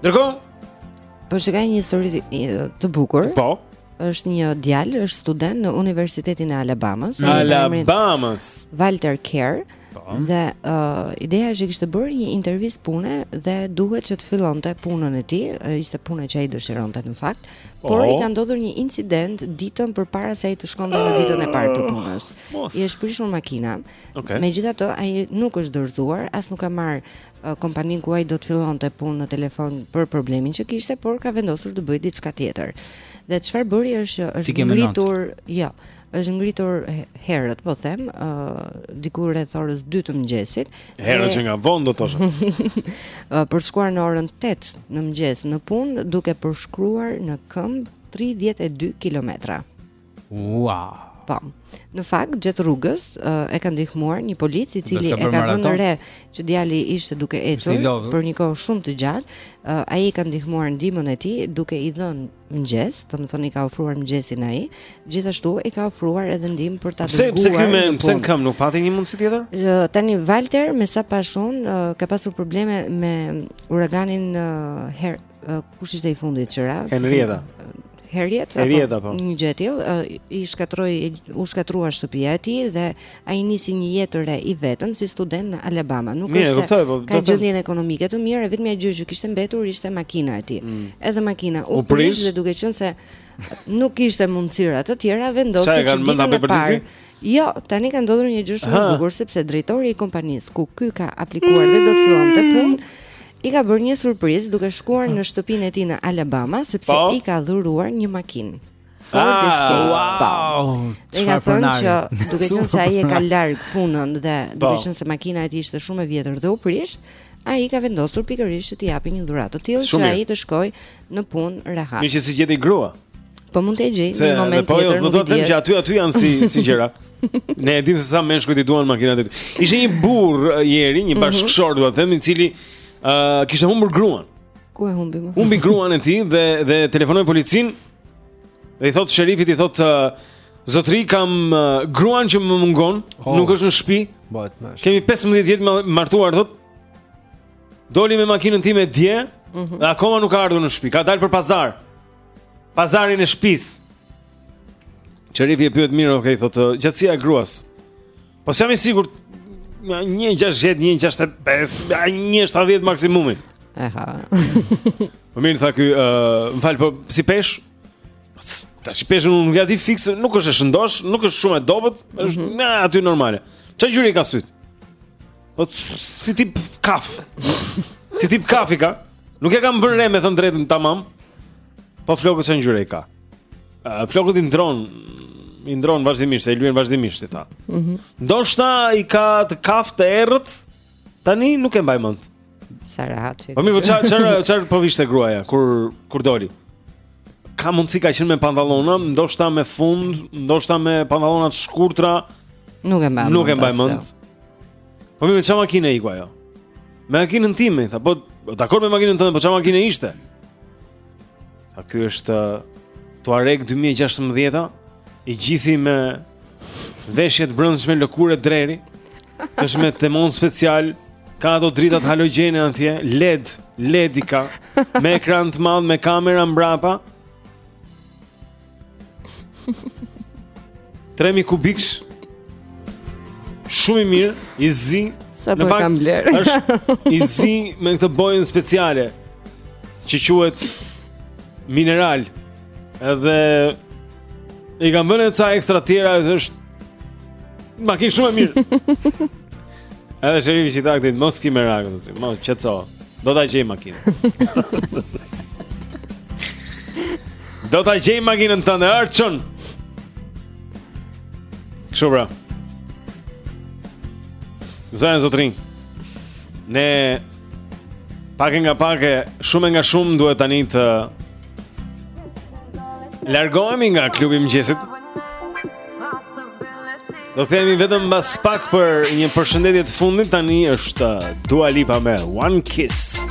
Ndërkohë, po shikoj një histori të bukur. Po. Është një djalë, është student në Universitetin e Alabamës, Alabamës. Walter Carr. Po. Dhe uh, ideja është që kishte bërë një intervistë pune dhe duhet që të fillonte punën e tij, ishte puna që ai dëshironte në fakt, oh. por i ka ndodhur një incident ditën përpara se ai të shkonte në ditën e parë të punës. I është prishur makina. Okay. Megjithatë, ai nuk është dorëzuar, as nuk ka marr kompaninë ku ai do të fillonte punë në telefon për problemin që kishte, por ka vendosur të bëjë diçka tjetër. Dhe çfarë bëri është që është ngritur, jo, është ngritur herët, po them, ë uh, diku rreth orës 2 të mëngjesit. Herët që nga vonë do të thoshë. uh, për të shkuar në orën 8 në mëngjes në punë duke përshkruar në këmbë 32 kilometra. Ua. Po. Në fakt gjatë rrugës uh, e ka ndihmuar një polic i cili e ka vënë re që djali ishte duke ecur për një kohë shumë të gjatë. Uh, ai e ka ndihmuar ndihmën e tij duke i dhënë mëngjes, domethënë i ka ofruar mëngjesin ai. Gjithashtu i ka ofruar edhe ndihmë për ta dërguar. Pse pse me këmbë, pse këmbë nuk pati një mundësi tjetër? Uh, tani Walter me sa pashë uh, ka pasur probleme me uraganin uh, Her Kush ishte i fundit që ra? Henrietta. Henrietta. Henrietta po. Një gjë e tillë, i shkatroi u shkatërrua shtëpia e tij dhe ai nisi një jetë të re i vetëm si student në Alabama. Nuk është se po, ka të... gjendjen ekonomike të mirë, e vetmja gjë që kishte mbetur ishte makina e tij. Mm. Edhe makina u, u prish dhe duke qenë se nuk kishte mundësira të tjera, vendosi që ditën e parë. Jo, tani ka ndodhur një gjë shumë e bukur sepse drejtori i kompanisë ku ky ka aplikuar dhe do të fillonte punë i ka bërë një surprizë duke shkuar në shtëpinë e tij në Alabama sepse po? i ka dhuruar një makinë. Ford ah, Escape. Po. Wow. Ai ka thënë që duke qenë se ai e ka larg punën dhe po. duke qenë se makina e tij ishte shumë e vjetër dhe u prish, ai ka vendosur pikërisht që t'i japë një dhuratë të tillë që ai të shkojë në punë rehat. Mirë që si gjeti grua. Po mund të e gjej në moment po, tjetër. Po do të them që aty aty janë si si gjëra. Ne e dimë se sa meshkujt i duan makinat e tyre. Ishte një burr uh, i ri, një mhm. bashkëshort, do të them, i cili ë uh, kishte humbur gruan. Ku e humbi më? Humbi gruan e tij dhe dhe telefonoi policin. Dhe i thot sherifit i thot uh, zotri kam uh, gruan që më mungon, oh. nuk është në shtëpi. Bëhet më. Kemi 15 vjet të martuar thot. Doli me makinën time dje, mm -hmm. dhe akoma nuk ka ardhur në shtëpi. Ka dalë për pazar. Pazarin e shtëpisë. Sherifi e pyet mirë, okay, thotë uh, gjatësia e gruas. Po s'jam i sigurt 1.60, 1.65, 1.70 maksimumi. Eha. Po mirë tha ky, uh, më fal, po si peshë? Tash si peshë, unë s'e di fiks, nuk është e shëndosh, nuk është shumë e dobët, është mm -hmm. nja aty normale. Ça ngjyre ka syt? Po si tip kaf. Si tip kafi ka? Nuk e kam vënë re me thën të drejtën tamam. Po flokët ça ngjyre i ka. Uh, flokët i ndron i ndron vazhdimisht, i lyen vazhdimisht i tha. Mhm. Mm Ndoshta i ka të kaf të errët. Tani nuk e mbaj mend. Sa rahat. Po mirë, çfarë po çfarë po vishte gruaja kur kur doli? Ka mundësi ka qenë me pantallona, ndoshta me fund, ndoshta me pantallona të shkurtra. Nuk e mbaj. Nuk e mbaj mend. Po me ça makine iku ajo. Me makinën time, tha, po dakord me makinën tënde, po ça makine ishte. Tha ky është uh, Tuareg 2016-a, i gjithi me veshje të brendshme lëkure dreri. Është me timon special, ka ato dritat halogjene atje, LED, LED i ka, me ekran të madh, me kamera mbrapa. 3000 kubiksh. Shumë i mirë, i zi. Sapo e kam bler. Është i zi me këtë bojën speciale që quhet mineral. Edhe i kam vënë ca ekstra tjera, është makinë shumë e mirë. Edhe sherifi i tha këtij, mos ki merak, mos u shqetëso, do ta gjej makinën. do ta gjej makinën të në arqën. Kështu pra. Zonja zotërinj, ne pak e nga pak e shumë e nga shumë duhet tani të Largohemi nga klubi i mëngjesit. Do të kthehemi vetëm mbas pak për një përshëndetje të fundit tani është Dua Lipa me One Kiss.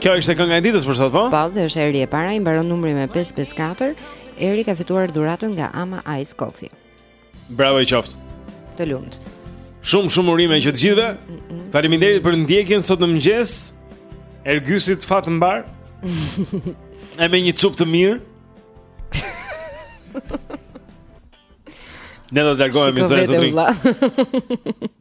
Kjo ishte kënga e ditës për sot, po? Po, dhe është Eri e para, i mbaron numri me 554. Eri ka fituar dhuratën nga Ama Ice Coffee. Bravo i qoftë. Të lumtë. Shumë shumë urime dhe të gjithëve. Faleminderit për ndjekjen sot në mëngjes. Ergysit fat të mbarë. e me një çupë të mirë. Ne do të largohemi zonja zotërinj.